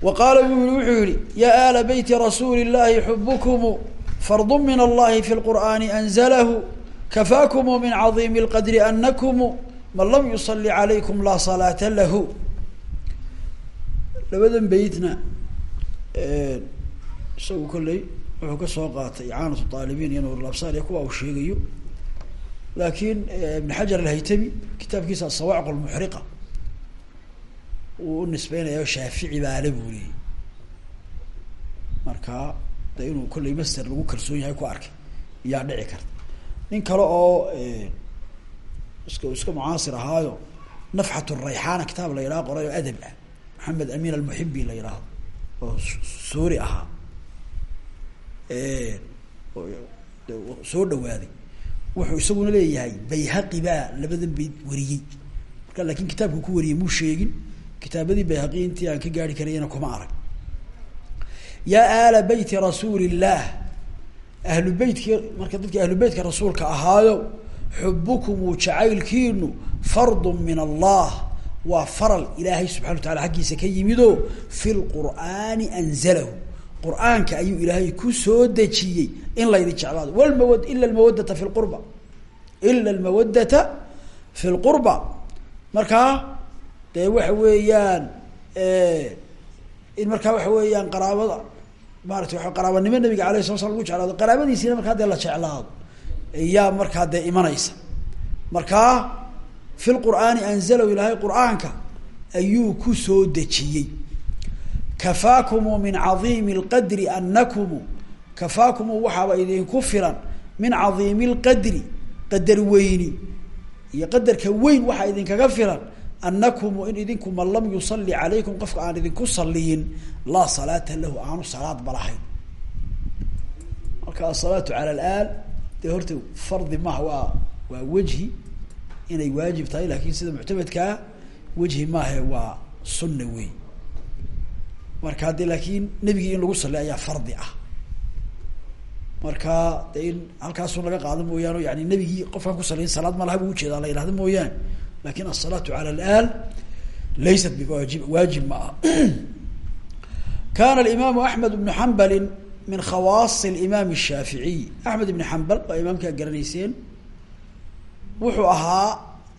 wa qaala bu i wuxuu yihi yaa aala beyti rasuuli llahi xubukumu fardu min allahi fi lqur'aani anzalahu kafaakumu min cadiimi lqadri anakumu man lam yusali calaykum laa salaata lahu. Labadan beytna isagu kolley wuxuu ka soo qaatay icaanatu aalibiin iyo nuurlabsaar iyo kuwa uu sheegayo. Laakiin ibn xajar alhaytami kitaabkiisa asawaaciq almuxriqa uu u nisbeynayo shaafici baale buu leeyay marka de inuu kolley master lagu kalsoon yahay ku arkay iyaa dhici karta. Nin kale oo iska iska mucaasir ahaayo nafxat rayxaana kitaab la yidhaha qoray oo adab ah. Maxamed amin almuxibi la yidhaahdo oo suuri ahaa soo dhawaaday. Wuxuu isaguna leeyahay bayhaqi labadan bayd wariyey. Marka laakin kitaabku ku wariyey muu sheegin? Kitaabadii bayhaqi intii aan ka gaari karayana kuma arag. Yaa aala beyti rasuuli illaah ahlu beytki marka dadki ahlu beytka rasuulka ahaayo xubukumu jacaylkiinu fardu min allah. Waa faral ilaahay subxana wa taala xaggiisa ka yimido fi lqur'aani anzalahu qur'aanka ayuu ilaahay ku soo dejiyey in laydi jeclaado. Wlmawad ila lmawadata fi lqurba ila lmawadata fi lqurba markaa dee waxa weeyaan in markaa waxa weeyaan qaraabada maarata waa qaraabanimo nabiga alayh sala slam lagu jeclaado. Qaraabadiisiina markaa dee la jeclaado iyaa markaa dee imanaysa. Markaa fi lqur'aani anzalahu ilaahay qur'aanka ayuu ku soo dejiyey kafaakumu min cadiimi lqadri anakumu kafaakumu waxaaba idinku filan min cadiimi lqadri qadar weyni. Iyo qadarka weyn waxaa idinkaga filan anakumu in idinku man lam yusali calaykum qofka aan idinku saliyin laa salaata lahu aanu salaad ba lahayn marka asalaatu cala alaal dee horta fardi maaha waa waa inay waajib tahay laakin sida muctamadkaa wejhi maahe waa sunna wey marka haddee laakiin nebigii in lagu sali ayaa fardi ah. Marka de in halkaasun laga qaado mooyaane yani nebigii qofkaan ku salayn salaad malaha bu u jeedaa la yihahdo mooyaane. Lakin asalaatu cala alaal laysat biwaajib waajib ma ah kana alimaamu axmed ibnu xambali min khawaasi alimaam ashaaficiy axmed ibn xambal waa imaamkaa garanayseen wuxuu ahaa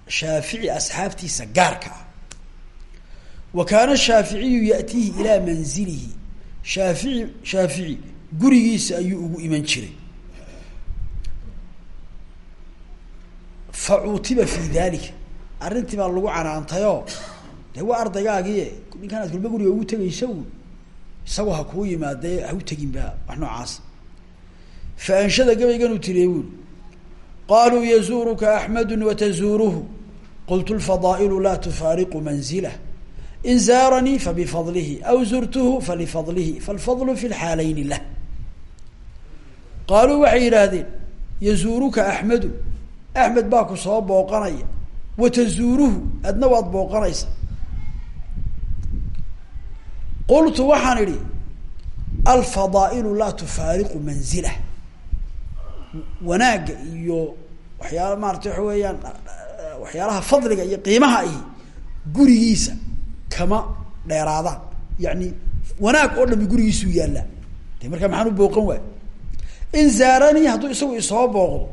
shaafici asxaabtiisa gaarka ah wa kaana shaaficiyu yatiihi ilaa manzilihi. Shaafici shaafici gurigiisa ayuu ugu iman jiray. Fa cuutiba fi dalika arrintii baa lagu canaantayoo de waa ardaygaagii ninkaan aad kulba guriga ugu tegaysa un isagoo ha kuu yimaadee ha u tegin ba wax noocaas. Fa anshada gabayganuu tiriye buuli qaluu yazuuruka axmedu watazuuruhu qultu lfadaa'ilu laa tufaariqu manzilah in zaaranii fabifadlihi aw zurtuhu falifadlihi falfadlu fi lxaalayni lah qaaluu waxay yidhaahdeen yazuuruka axmedu axmed baa ku soo booqanaya watazuuruhu adna waad booqanaysa qultu waxaan idhi alfadaa'ilu laa tufaariqu manzilah wanaagga iyo waxyaala maarata waxa weeyaan waxyaalaha fadliga iyo qiimaha ahi gurigiisa kama dheeraadaan. Yani wanaag oo dhami gurigiisuu yaallaa de markaa maxaan u booqan waay? In zaaranii hadduu isagu isoo booqdo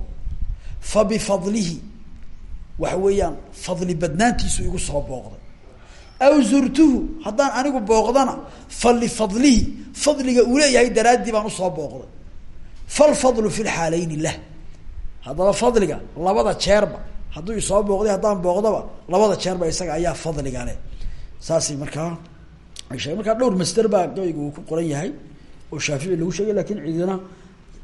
fa bifadlihi waxa weeyaan fadli badnaantiisu igu soo booqday aw zurtuhu haddaan anigu booqdana fa lifadlihi fadliga uu leeyahay daraaddii baan u soo booqday. Falfadlu fi lxaalayni lah. Haddaba fadliga labada jeerba hadduu isoo booqday haddaan booqdaba labada jeerba isaga ayaa fadliga leh saasay markaa ay sheege markaa dhowr masder baa gabayga uu ku qoran yahay oo shaafici lagu sheegay laakiin cidina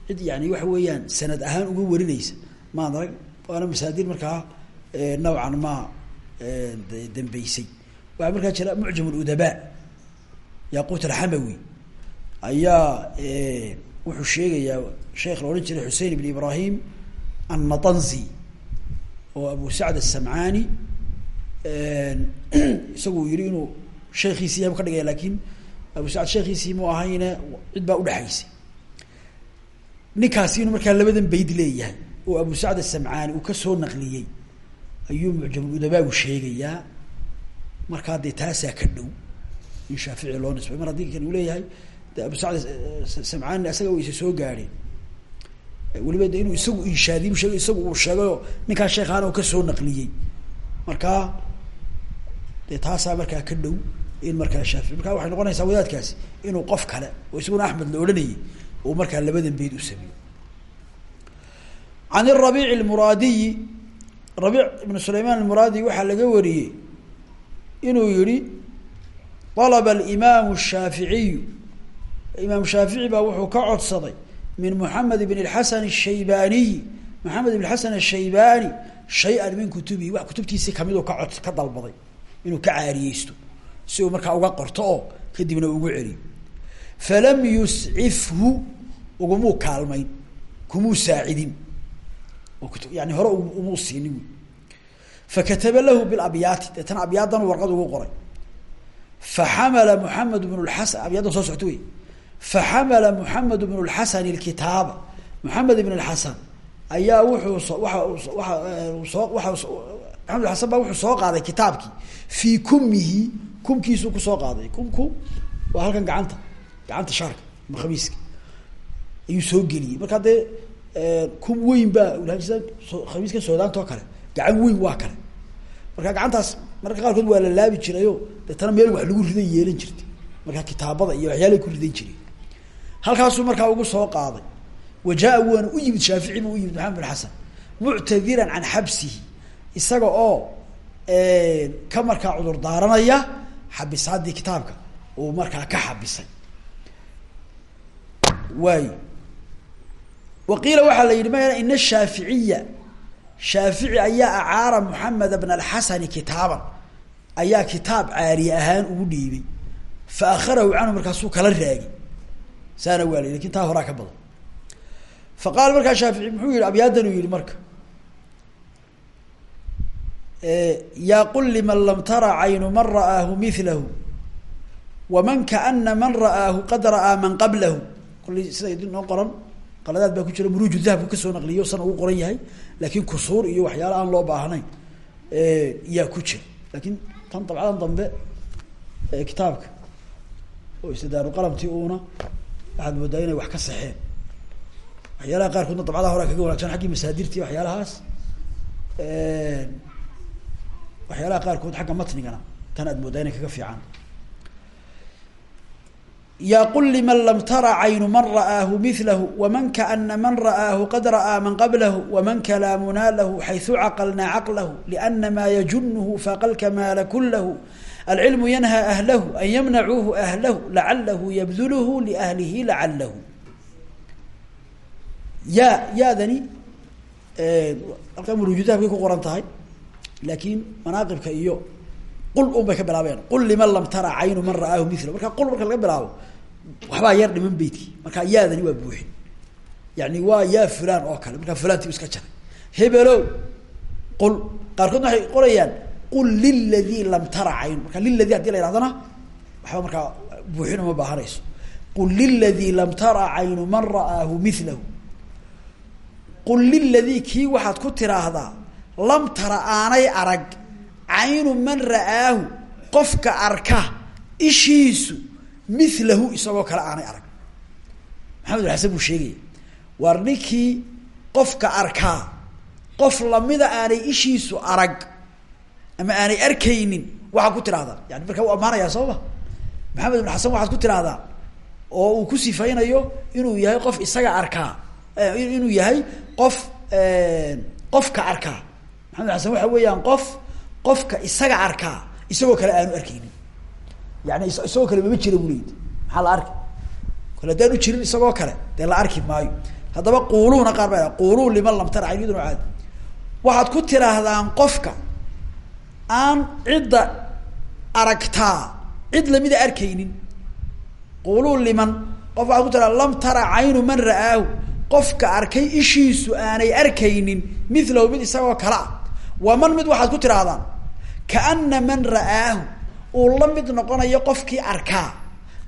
cid yani waxa weeyaan sanad ahaan uga warinaysa. Maan arag waana masaadir markaa nawcan ma dambeysay waxaa markaa jira mucjam ludabaa yaqut alxamawi ayaa wuxuu sheegayaa sheekh la odhan jiray xusein ibn ibrahim annatanzi oo abu sacd asamcaani isagu yihi inuu sheekiisii yabu ka dhigaya laakiin abu sacd sheekiisii mu ahayne cid baa udhexaysay ninkaasi inuu markaa labadan bayd leeyahay oo abu sacd asamcaani uu ka soo naqliyey ayuu mucjamudabaagu sheegayaa markaa dee taasaa ka dhow. In shaafici loo nisbay. Mar haddii kan uu leeyahay de abu sacd samcaani asaga wayse soo gaadheen weliba de inuu isagu inshaadiy sheeg isagu uu sheegayoo ninkaa sheekhaana ka soo naqliyey. Markaa dee taasaa markaa ka dhow in markaa shaafici markaa waxay noqonaysaa wadaadkaasi inuu qof kale oo isaguna axmed la odhanayay uu markaa labadan beyd u sameeyey can irabiic almuraadiyi rabiic ibnu sulaymaan almuraadi waxaa laga wariyey inuu yihi alaba alimaamu shaaficiyu imaam shaafici baa wuxuu ka codsaday min moxamed ibn اlxasan الshaybaaniyi moxamed ibn xasan الshaybaani shay-an min kutubihi wax kutubtiisii kamiduu ka cod ka dalbaday inuu ka caariyeysto si uu markaa uga qorto oo kadibna ugu celiyo. Falam yuscifhu ugumuu kaalmayn kumuu saacidin. Yani hore umuu siinin fakataba lahu bilabyaati deetana abyaadan warqad ugu qoray. Faxamala moxamed bn lxasan abyaadan soo socto wey faxamala moxamed bn lxasan ilkitaaba moxamed ibn lxasan ayaa wuxuu so waa waa maxamed xasan baa wuxuu soo qaaday kitaabkii. Fii kumihi kumkiisuu ku soo qaaday. Kumku waa halkan gacanta gacanta shaarka ama khamiiska ayuu soo geliyey. Markaa dee kum weyn baa khamiiska soodaanta oo kale gacan weyn waa kale. Marka gacantaas mararka qaarkood waa la laabi jirayo. Deetana meel wax lagu riday yeelan jirtay. Markaa kitaabada iyo waxyaalay ku ridan jireen halkaasuu markaa ugu soo qaaday. Wa jaa waana u yimid shaafici u yimid maxamed xasan. Muctadiran can xabsihi isaga oo ka markaa cudur daaranaya xabisaadii kitaabka uu markaa ka xabisay. Waayo wa qiila waxaa la yidhi ma ina shaaficiya shaafici ayaa acaara moxamed bn alxasani kitaaban. Ayaa kitaab caariye ahaan ugu dhiibay. Fa akharahu canhu markaasuu kala raagi saana waa la yidhi laakiin taa horaa ka badan. Fa qaala markaa shaafici muxuu yihi abyaadan uu yihi marka yaa qul liman lam tara caynu man ra'aahu milahu waman kaana man ra'aahu qad ra'aa man qablahu. Kuli sida idinoo qoran qaladaad baa ku jira muruuju dahabku ka soo naqliyo san ugu qoran yahay laakiin kusuur iyo waxyaala aan loo baahnayn yaa ku jira. Laakiin tan dabcadan dambe kitaabka oo istidaaru qalamtii uuna waxaad moodaa inay wax ka saxeen. Waxyaalaha qaarkoodna dabcadaha hore kaga wanagsan xaggii masaadirtii waxyaalahaas waxyaalaha qaarkood xagga matnigana tan aad moodaa inay kaga fiican. Yaa qul liman lam tara caynu man ra'aahu milahu waman kaana man ra'aahu qad ra'aa man qablahu waman kalaamunaa lahu xaysu caqalnaa caqlahu liana maa yajunuhu faqa lkamaala kulahu alcilmu yanhaa ahlahu an yamnacuuhu ahlahu lacalahu yabduluhu liahlihi lacalahu yaa yaadani halkaa murujudahabkay ku qoran laakiin manaaqibka iyo qul un bay ka bilaabeen. Qul liman lam tara caynu man ra'aahu mila marka qul marka laga bilaabo waxbaa yar dhiman beydki. Markaa yaadani waa buuxin. Yani waa yaa fulan oo kale. Markaa fulanti iska jaray hebelow qul qaarkood waxay qorayaan qul liladii lam tara caynu. Marka liladii haddii la ihahdana waxba markaa buuxin uma baahanayso. Qul liladii lam tara caynu man ra'aahu milahu qul liladii kii waxaad ku tiraahdaa lam tara aanay arag caynu man ra'aahu qofka arka ishiisu milahu isagoo kale aanay arag. Maxamed bin xasan buu sheegaya waar ninkii qofka arkaa qof lamida aanay ishiisu arag ama aanay arkaynin waxaad ku tirahdaa yani markaa u ammaanayaa soo ma maxamed bin xasan waxaad ku tirahdaa oo uu ku sifaynayo inuu yahay qof isaga arkaa inuu yahay qof qofka arkaa maxamed xasan waxa weeyaan qof qofka isaga arkaa isagoo kale aanu arkaynin. Yani isagoo kale mama jira buu leeyid maxaa la arki kale haddaanu jirin isagoo kale dee la arki maayo. Haddaba quuluuna qaar baa quuluu liman lam tara cayn iyaduna caadi. Waxaad ku tiraahdaan qofka aan cidda aragtaa cid lamida arkaynin. Quuluu liman qof waxaad ku tiraada lam tara caynu man ra'aahu. Qofka arkay ishiisu aanay arkaynin milahu mid isagoo kale ah waa man mid waxaad ku tirahdaan kaana man ra'aahu uu la mid noqonayo qofkii arkaa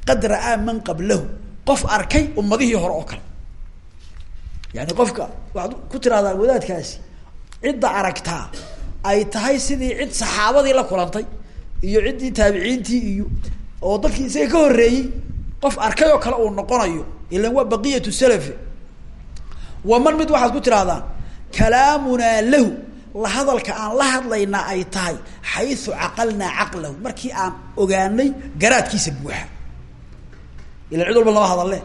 qad ra'aa man qablahu qof arkay ummadihii hore oo kale. Yani qofka waxaad ku tirahdaan wadaadkaasi cidda aragtaa ay tahay sidii cid saxaabadii la kulantay iyo ciddii taabiciintii iyo oo dadkii isaga ka horreeyey qof arkay oo kale uu noqonayo ilan waa baqiyatu salafi. Wa man mid waxaad ku tirahdaan kalaamunaa lahu la hadalka aan la hadlaynaa ay tahay xayu caqalnaa caqlahu. Markii aan ogaanay garaadkiisa buuxa. Ilan cid walba lama hadalle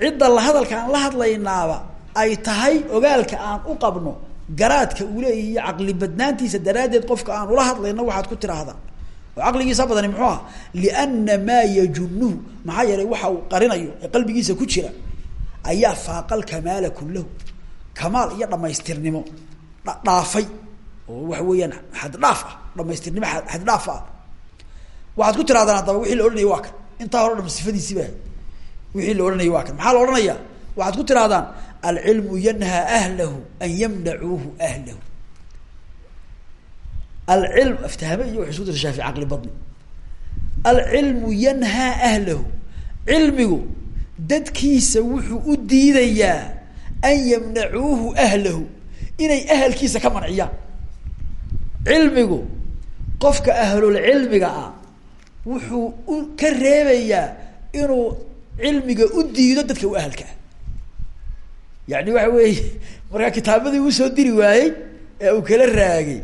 cidda la hadalka aan la hadlaynaaba ay tahay ogaalka aan u qabno garaadka uu leeyahy iyo caqli badnaantiisa daraaddeed qofka aan ula hadlayno waxaad ku tiraahdaa oo caqligiisa badani muxuu aha liana maa yajunuhu maxaa yeelay waxa uu qarinayo ee qalbigiisa ku jira ayaa faaqal kamaala kullahu kamaal iyo dhamaystirnimo dhaafay. Oo waxa weeyaan xaddhaaf ah dhamaystirnimo xaddhaaf ah. Waxaad ku tirahdaan haddaba wixii la odhanaya waa kan. Intaa hore dham sifadiisii ba wixii la odhanaya waa kan. Maxaa la odhanaya waxaad ku tirahdaan alcilmu yanhaa ahlahu an yamnacuuhu ahlahu. Alcilm aftahame iyo waxay isku dira shaafi caqli badni. Alcilmu yanhaa ahlahu. Cilmigu dadkiisa wuxuu u diidayaa an yamnacuuhu ahlahu inay ahalkiisa ka manciyaan cilmigu qofka ahlulcilmiga ah wuxuu u ka reebayaa inuu cilmiga u diido dadka u ahalka ah yani waxa weeye markaa kitaabadii u soo diri waayey ee uu kala raagay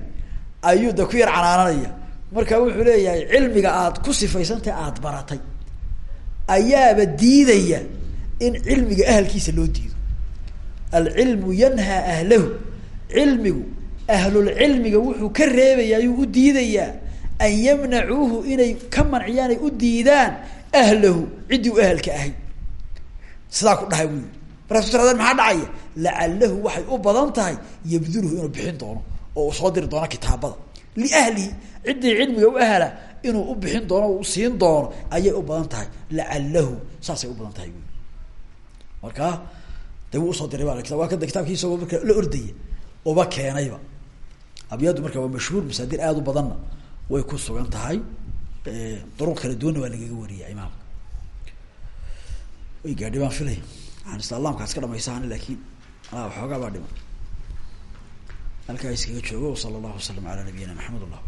ayuu da ku yar canaananaya marka wuxuu leeyahay cilmiga aad ku sifaysantahay aada baratay ayaaba diidaya in cilmiga ahalkiisa loo diido alcilmu yanhaa ahlahu. Cilmigu ahlulcilmiga wuxuu ka reebaya ayuu u diidayaa an yamnacuuhu inay ka manciyaan ay u diidaan ahlahu. Ciddii u ahalka ahay. Sidaa ku dhahay wy markaas ku tiradeen maxaa dhacaya? Lacalahu waxay u badan tahay yabduluhu inuu bixin doono oo uu soo diri doono kitaabada. Liahlihi ciddii cilmiga u ahala inuu u bixin doono o u siin ayay u badan tahay. Lacalahu de wuu u soo diray waa kada kitaabkii isagoo marka la ordaya uba keenayba. Abyaaddu marka waa mashhuur masaadir aada u badanna way ku sugan tahay. Duruq kala duwanna waa lagaga wariya imaamka way gaadhi baan filaya aan islaamkaas ka dhamaysahan laakiin a waxoogaa baa dhiman. Halkaa iskaga joogo sala allahu wasalam ala nabiyina maxamed allah